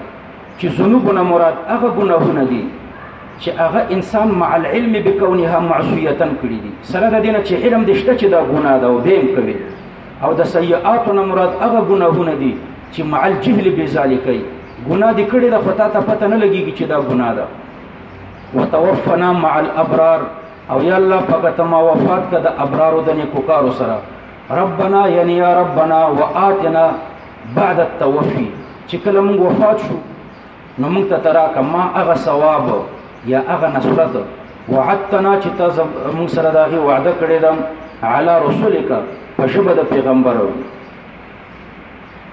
چې ذنوبونه مراد هغه ګناهونه دي چې هغه انسان مع العلم بکونها معصیه کړی دي سره د دینه چې علم د شته چې دا ګناه ده او بیم کوي او د سیئاتونه مراد هغه ګناهونه دي چې مع الجهل بذالک ګناه دې کړی ده خو تا ته پته نه لګیږي چې دا ګناه ده وتوفنا مع الابرار او یا الله پاک ته ما وفات کړه د ابرارو د نیکو کارو سره ربنا یعنی یا ربنا واتنا بعد التوفی چې کله موږ وفات شو نو موږ ته تراک ما هغه ثواب یا هغه نصرت وعدتنا چې تاسو موږ سره دا غي وعده کړې ده على رسولک په شبه د پیغمبر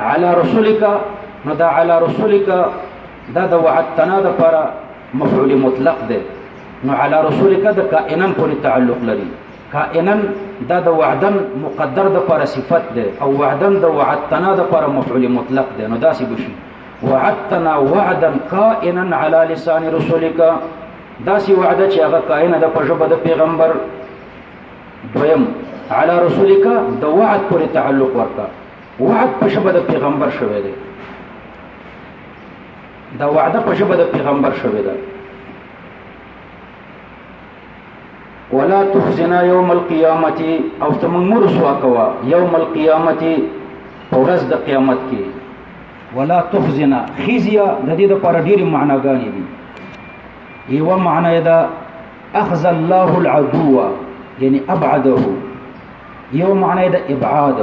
على رسولک نو دا على رسولک دا د وعدتنا د لپاره مفعول مطلق ده نو على رسولک د کائنن پورې تعلق لري کائنا دا د وعدن مقدر د پر صفت ده او وعدن د وعدتنا د پر مفعول مطلق ده نو داسې بشي وعدتنا وعدا کائنا على لسان رسولك داسې وعده چې هغه کائنا د په ژبه د پیغمبر دویم على رسولك د وعد پورې تعلق ورکا وعد په ژبه د پیغمبر شوی دی دا وعده په ژبه د پیغمبر شوی دی ولا تخزنا یوم القیامت او ته موږ مور سوا کوا یوم القیامت پرز د قیامت کې ولا تخزنا خزیا د دې لپاره ډېر معناګانې دي یو معنی دا اخذ الله العدو یعنی ابعده یو معنی دا ابعاد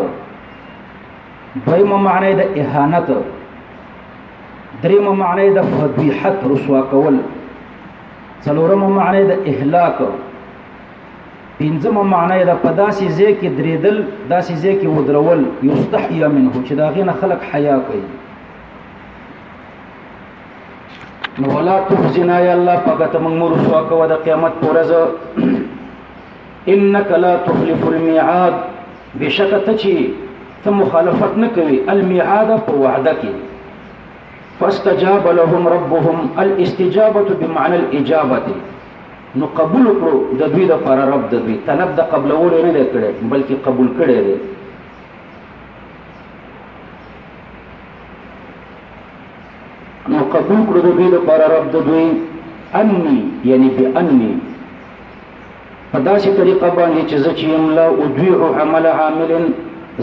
دویمه معنی دا اهانت دریمه معنی دا فضیحت رسوا کول څلورمه معنی د اهلاک پنځمه معنی د پداسي ځای کې درېدل داسي ځای کې ودرول یستحیا منه چې دا غینه خلق حیا کوي نو ولا تخزنا یا الله پکته موږ مور سو کو د قیامت پورز انک لا تخلف الميعاد بشکته چی ته مخالفت نه کوي الميعاد په وعده کې فاستجاب لهم ربهم الاستجابه بمعنى الاجابه نو قبول کړو د دوی د پر رب د دوی طلب د قبلولو نه دی کړی بلکې قبول کړی دی نو قبول کړو د دوی د پر رب د دوی انی یعنی بانی په داسې طریقه باندې چې زه چې یم لا ادویع عمل عامل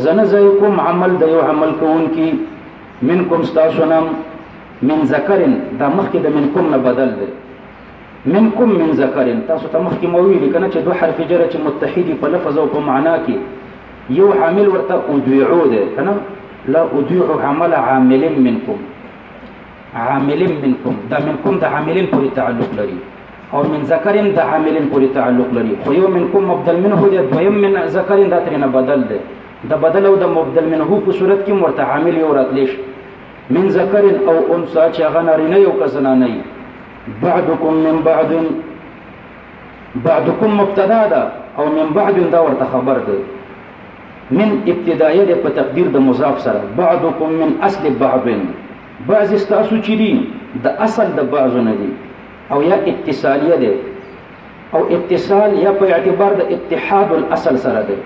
زنه زه کوم عمل د یو عمل کوونکی منکم ستاسو نه من ذکرن دا مخکې د منکم نه بدل دی منکم من ذکرن تاسو ته مخکې مو ویلي کنه چې دوه حرف جره چې متحدي په لفظ او په معنا کې یو عامل ورته ادعو دی کنه لا ادعو عمل عامل منکم عامل منکم دا منکم د عاملین پورې تعلق لري او من ذکرن د عاملین پورې تعلق لري خو یو منکم مبدل منه دی دویم من ذکرن دا ترنه بدل دی د بدل او د مبدل منه په صورت کې مرته عامل یو راتلی شي من ذکر او انثى چې هغه نارینه یو که زنانه وي بعدکم من بعد بعدکم مبتدا ده او من بعد دا ورته خبر ده من ابتدایه ده په تقدیر د مضاف سره بعدکم من اصل بعض بعض استاسو چې دي د اصل د بعض نه دي او یا اتصالیه ده او اتصال یا په اعتبار د اتحاد الاصل سره ده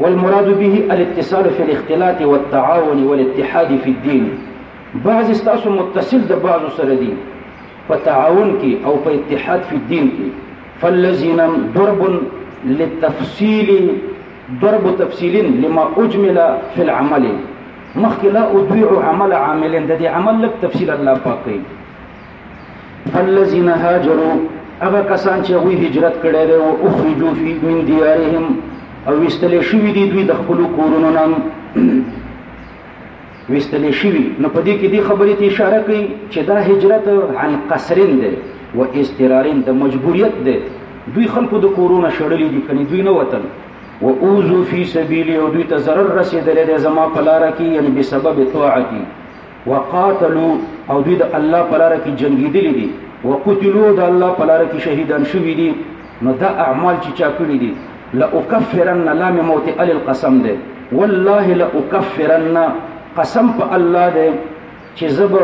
والمراد به الاتصال في الاختلاط والتعاون والاتحاد في الدين بعض ستاسو متصل د بعضو سره دي په تعاون کې او په اتحاد في الدين کې فالذين ضرب للتفصيل ضرب تفصيل لما اجمل في العمل مخکې لا ادویع عمل عاملین د دې عمل لږ تفصیل الله پاک کوي الذين هاجروا هغه کسان چې هغه هجرت کړي دي او اخرجوا في من ديارهم او وستل شوی دي دوی د خپل کورونو نام وستل شوی نو په دې کې دی خبرې ته اشاره کوي چې دا هجرت عن قصرن دی و استرارین د مجبوریت دی دوی خلکو د کورونه شړلې دي کني دوی نه وطن و اوزو فی سبیلی او دوی ته ضرر رسیدلې ده زما په لار کې یعنی بسبب طاعتي وقاتلو او دوی د الله په لار کې جنگیدلی دي وقتلو د الله په لار کې شهیدان شوی دي نو دا اعمال چې چا کړی دي لاکفرن لام موت ال القسم ده والله لاکفرن قسم په الله ده چې زب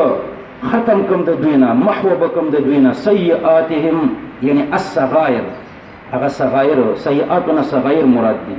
ختم کم د دوینا محو بکم د دوینا سیئاتهم یعنی الصغائر هغه صغائر سیئاتنا صغائر مراد دي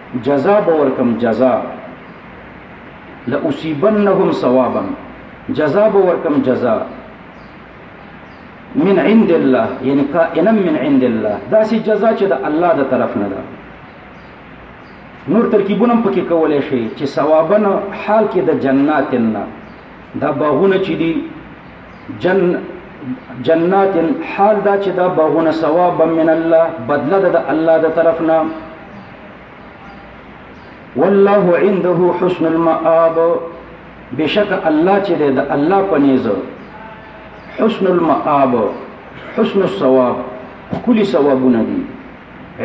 جزا به ورکم جزا لاصيبنهم ثوابا جزا به ورکم جزا من عند الله یعنی قائنا من عند الله دا سي جزا چې د الله د طرف نه ده نور ترکیبونه پکې کولای شي چې ثوابن حال کې د جنات نه دا باغونه چې دي جن جنات حال دا چې دا باغونه ثواب من الله بدله د الله د طرفنا والله عنده حسن المآب بشک الله چې د الله په نيزه حسن المآب حسن الثواب کلی ثوابونه دي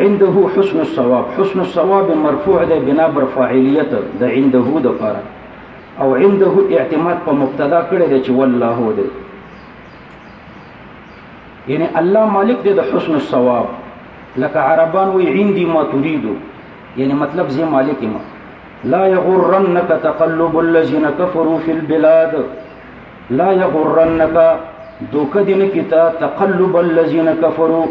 عنده حسن الثواب حسن الثواب مرفوع ده بنا بر فاعلیت ده عنده ده فارغ او عنده اعتماد په مبتدا کړی دی چې والله دی یعنی الله مالک دی د حسن الثواب لکه عربان وی عندي ما تريدو یعنی مطلب زه مالک ما لا يغرنك تقلب الذين كفروا في البلاد لا يغرنك دوکه دین کی تا تقلب الذين كفروا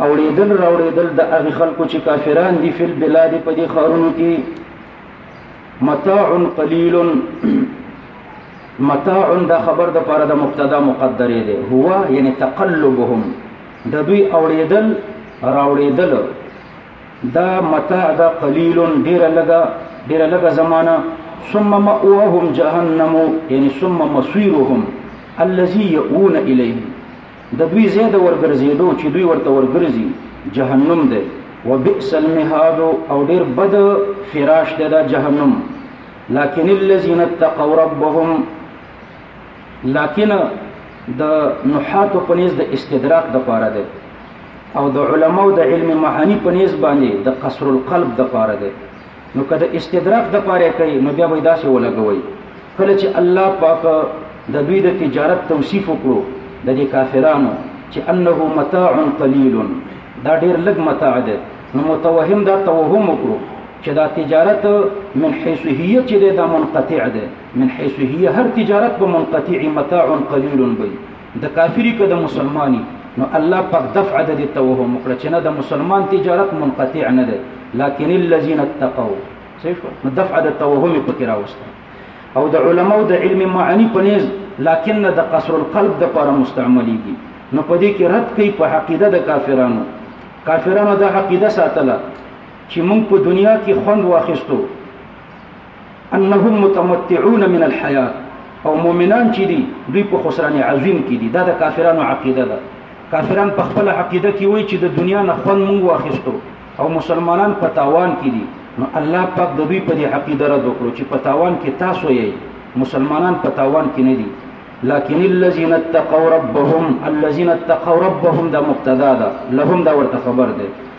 اوړېدل راوړېدل د هغه خلکو چې کافران دي فل بلاد په دې خارونو کې متاع قلیل متاع دا خبر د پاره د مبتدا مقدره ده هو یعنی تقلبهم د دوی اوړېدل راوړېدل دا متاع دا قلیل ډیر لګا ډیر لګا زمانہ ثم مأواهم جهنم یعنی ثم مصيرهم الذي يؤون الیه د دوی ځای د ورګرځېدو چې دوی ورته ورګرځي جهنم دی وبئس المهاد او ډېر بد فراش دی دا جهنم لكن الذين اتقوا ربهم لكن د نحات په نيز د استدراک د پاره ده او د علماو د علم معانی په نيز باندې د قصر القلب د پاره ده نو کله استدراک د پاره کوي نو بیا وای داسې ولګوي کله چې الله پاک د دوی د تجارت توصیف وکړو د دې کافرانو چې انه متاع قلیل دا ډیر لږ متاع ده نو متوهم دا توهم وکړو چې دا تجارت من حيث هي چې دا منقطع ده من حيث هي هر تجارت به منقطع متاع قلیل وي د کافری که د مسلمانی نو الله پاک دفع د دې توهم وکړه چې نه د مسلمان تجارت منقطع نه دی لکن الذين اتقوا صحیح نو دفع د توهم په کې راوسته او د علماو د علم معنی په نيز لکن د قصر القلب د لپاره مستعمليږي نو په دې کې رد کوي په عقیده د کافرانو کافرانو د عقیده ساتله چې موږ په دنیا کې خوند واخیستو انهم متمتعون من الحیات او مؤمنان چې دي دوی په خسران عظیم کې دي دا د کافرانو عقیده ده کافران په خپل عقیده کې وایي چې د دنیا نه خوند مونږ واخیستو او مسلمانان په تاوان کې دي نو الله پاک د دوی په دې عقیده رد وکړو چې په تاوان کې تاسو یې مسلمانان په تاوان کې نه دي لكن الذين اتقوا ربهم الذين اتقوا ربهم دا مبتدا ده لهم دا ورته خبر ده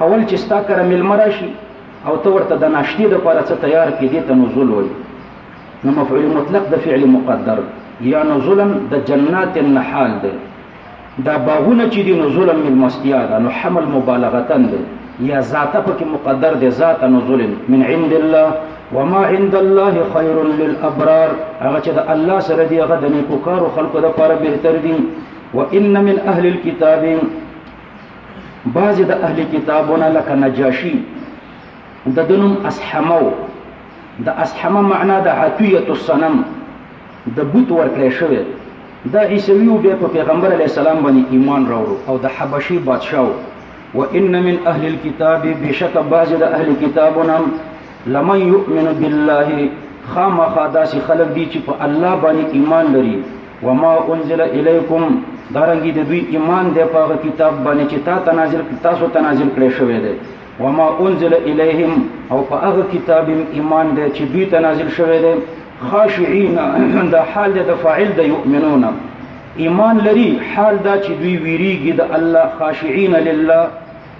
اول چې ستا کره مېلمه راشي او ته ورته د ناشتې دپاره څه تیار کړې دې ته نزول وایي نو مفعول مطلق د فعل مقدر یا نزولا د جنات النحال دی دا باغونه چې دي نزولا مېلمستیا ده نو حمل مبالغتن دی یا ذاته پکې مقدر دی ذات نزول من عند الله وما عند الله خير للابرار هغه چې د الله سره دی هغه د نیکو کارو خلکو لپاره بهتر دی وان من اهل الكتاب بعضې د اهل کتابونه لکه نجاشي د دنم اسحمو د اسحمه معنا د عطیت الصنم د بوت ورکړې شوی دا عیسوی او په پیغمبر علی السلام باندې ایمان راوړو او د حبشي بادشاو و ان من اهل الكتاب بشک بعض د اهل کتابونم لمن یؤمن بالله خامخا داسې خلک دي چې په الله باندې ایمان لري وما انزل الیکم دارنګي د دوی ایمان دی په هغه کتاب باندې چې تا تنازل تاسو تنازل کړی شوی دی وما انزل الیهم او په هغه کتاب ایمان دی چې دوی تنازل شوی دی خاشعين د حال د فاعل د یؤمنون ایمان لري حال دا چې دوی ویریږي د الله خاشعين لله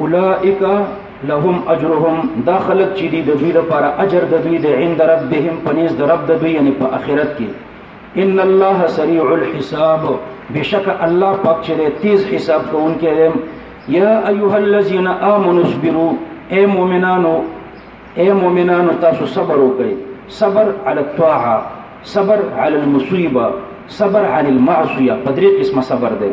اولائک لهم اجرهم دا خلق چې دی د دوی لپاره اجر د دوی د عند ربهم پنيز د رب د دوی یعنی په آخرت کې ان الله سريع الحساب بشک الله پاک چې تیز حساب کوونکی دی یا ایها الذين امنوا اصبروا اے مؤمنانو اے مؤمنانو تاسو صبر وکړئ صبر على الطاعه صبر على المصيبه صبر عن المعصيه په درې قسمه صبر دی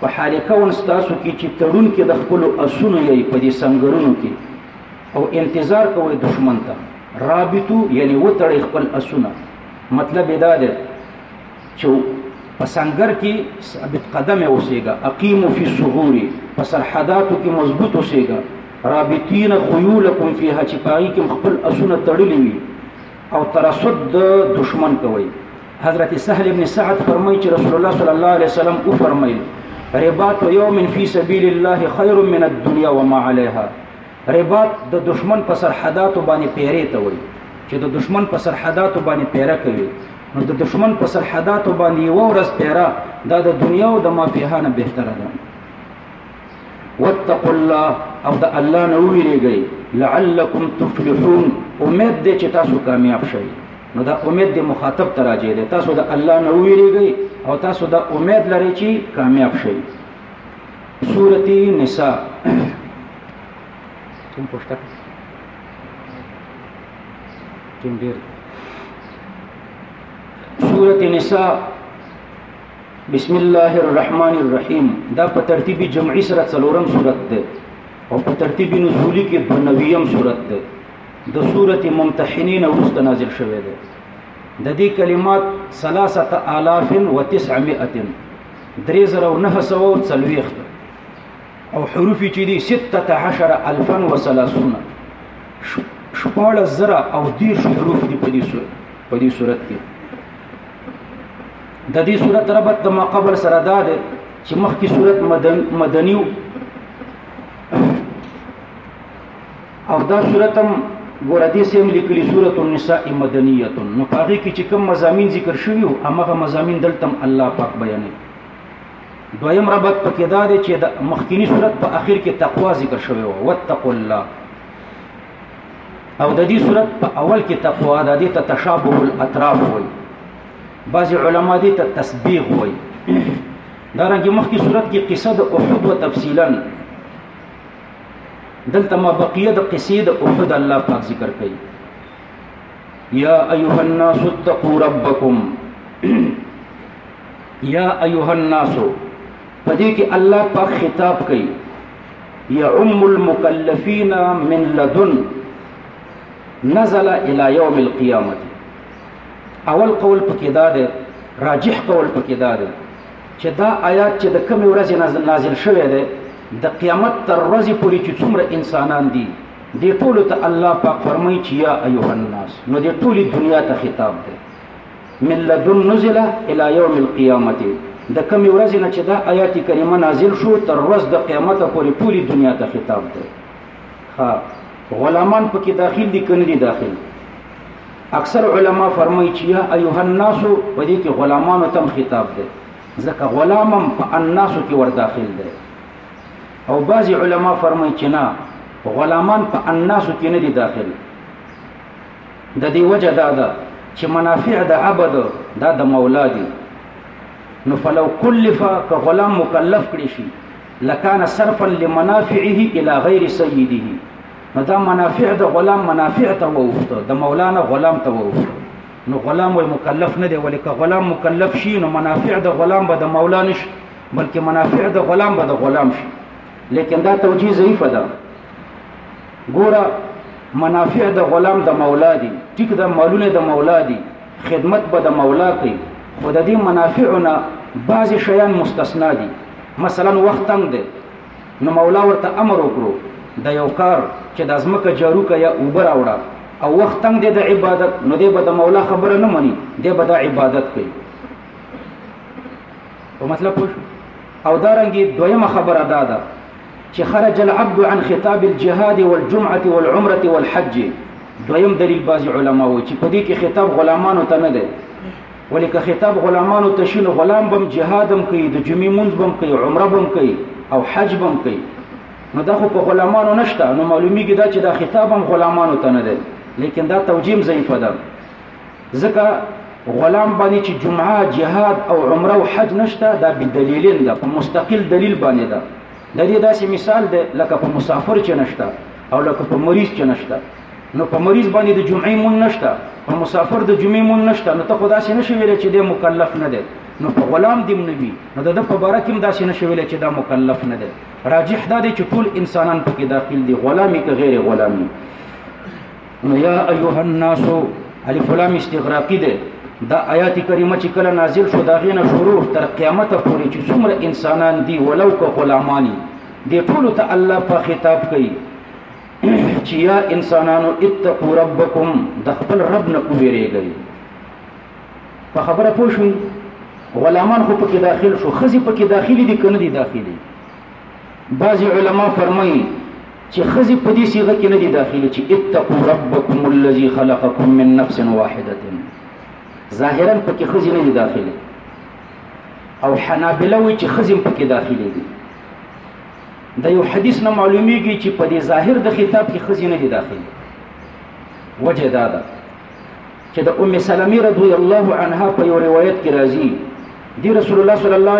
په حال کون ستاسو کې چې تړون کې د خپل اسونو یې په دې سنگرونو کې او انتظار کوي دشمن ته رابطو یعنی و تړي خپل اسونه مطلب دا دی چې په سنگر کې ثابت قدم اوسېګا اقیم فی الصغور په سرحداتو کې مضبوط اوسېګا رابطین خیولکم فیها چې پای کې خپل اسونه تړلې وي او ترصد د دشمن کوي حضرت سهل ابن سعد فرمایي چې رسول الله صلی الله علیه وسلم او فرمایل رباط یوم فی سبیل الله خیر من الدنیا وما علیها رباط د دشمن په سرحداتو باندې پیری ته وایي چې د دشمن په سرحداتو باندې پیره کوي نو د دشمن په سرحداتو باندې یو ورځ پیره دا د دنیا او د مافیهانه بهتره ده واتقوا الله او د الله نه ویریږئ لعلکم تفلحون امید دې چې تاسو کامیاب شئ نو دا امید دې مخاطب ته راځي دې تاسو د الله نه ویریږئ او تاسو دا امید لرئ چې کامیاب شئ سورتی نساء کوم پښتنه ټیم ډیر سورت نساء بسم الله الرحمن الرحیم دا په ترتیب جمعي سره څلورم صورت ده او په ترتیب نزولی کې د نویم صورت ده د صورت ممتحنین وروست نازل شوه ده د دې کلمات 3900 درې زره او نه سو او څلويخت او حروف چې دي 16030 شپاړس زره او دیر حروف دي په دې صورت په دې صورت کې د دې صورت ربط د ما قبل سره دا دی چې مخکې صورت مدن مدني او دا صورت هم ګوره دې سیم لیکلي صورت النساء مدنیه نو هغه کې چې کوم مزامین ذکر شوی او هغه مزامین دلته الله پاک بیانوي دویم ربط پکې دا دی چې د مخکینی صورت په اخر کې تقوا ذکر شوی او وتقوا الله او د دې صورت په اول کې تقوا د دې ته تشابه الاطراف وایي بعض علما دې ته تسبیح وایي دا رنګه مخکې صورت کې قصه د احد او تفصیلا دلته ما بقیه د قصې د احد الله پاک ذکر کړي یا ایها الناس اتقوا ربکم یا ایها الناس په دې کې الله پاک خطاب کوي يعم المكلفين من لدن نزل الى يوم القيامه اول قول پکې دا دی راجح قول پکې دا دی چې دا آیات چې د کمی ورځې نازل نازل شوی دی د قیامت تر ورځې پورې چې څومره انسانان دي د ټولو ته الله پاک فرمایي چې یا ایها الناس نو د ټولي دنیا ته خطاب دی من لدن نزل الى يوم القيامه د کومې ورځې نه چې دا آیات کریمه نازل شو تر ورځ د قیامت پورې پوری دنیا ته خطاب دی ها غلامان پکې داخل دي کنه دي داخل اکثر علما فرمایي چې یا ایها الناس په دې کې غلامانو تم خطاب دی ځکه غلامم په الناس کې ور داخل دی او بعضی علما فرمایي چې نه غلامان په الناس کې نه دي داخل د دې وجه دا ده چې منافع د عبد دا د مولا دي نو فلو کلف که غلام مکلف کړی شي لکان صرفا لمنافعه الى غیر سیده نو دا منافع د غلام منافع ته ووفته د مولانا غلام ته ووفته نو غلام وي مکلف نه دی ولیک غلام مکلف شي نو منافع د غلام به د مولا نشي بلکې منافع د غلام به د غلام شي لیکن دا توجیه ضعیفه ده ګوره منافع د غلام د مولا دي ټیک د مالونه د مولا دي خدمت به د مولا کوي خو د دې منافعونه بعضې شیان مستثنا دي مثلا وخت تنګ دی نو مولا ورته امر وکړو د یو کار چې د ځمکه جارو که یا اوبه راوړه او وخت تنګ دی د عبادت نو دی به د مولا خبره نه مني دی به د عبادت کوي په مطلب پوه او دارنګې دویمه خبره دا ده چې خرج العبد عن خطاب الجهاد والجمعه والعمره والحج دویم دلیل بعض علما و چې په دې کې خطاب غلامانو ته نه دی ولې که خطاب غلامانو ته شنو غلام بم جهاد هم کوي د جمعې مونږ بم کوي عمره بم کوي او حج بم کوي نو دا خو په غلامانو نشته نو معلومیږي دا چې دا خطاب هم غلامانو ته نه دی لیکن دا توجیم ضعیفه ده ځکه غلام باندې چې جمعه جهاد او عمره او حج نشته دا به دلیلین ده په مستقل دلیل باندې ده د دې داسې مثال ده لکه په مسافر چې نشته او لکه په مریض چې نشته نو په مریض باندې د جمعې مون نشته په مسافر د جمعې مون نشته نو ته خدا سي نشي ویل چې د مکلف نه ده نو په غلام دیم نبی نو د په باره کې دا سي نشي ویل چې دا مکلف نه ده راجح دا دی چې ټول انسانان پکې داخل دي غلامي که غیر غلامي نو یا ایها الناس الف لام استغراقی ده دا آیات کریمه چې کله نازل شو دا غینه شروع تر قیامت پورې چې څومره انسانان دي ولو که غلامانی دی ټول ته الله په خطاب کوي چې یا انسانانو اتقوا ربکم د خپل رب نه وګورئ په خبره پوه شئ غلامان خو پکې داخل شو خزي پکې داخلي دي کنه دي داخلي بعض علما فرمایي چې خزي په دې صيغه کې نه دي داخلي چې اتقوا ربکم الذي خلقکم من نفس واحده ظاهرا پکې خزي نه دي داخلي او حنابلة وي چې خزي پکې داخلي دي دا یو حدیث نه معلومیږي چې په دې ظاهر د خطاب کې خزي نه دي داخلي وجه دا ده چې د ام سلمې رضی الله عنها په یو روایت کې راځي دی رسول الله صلی الله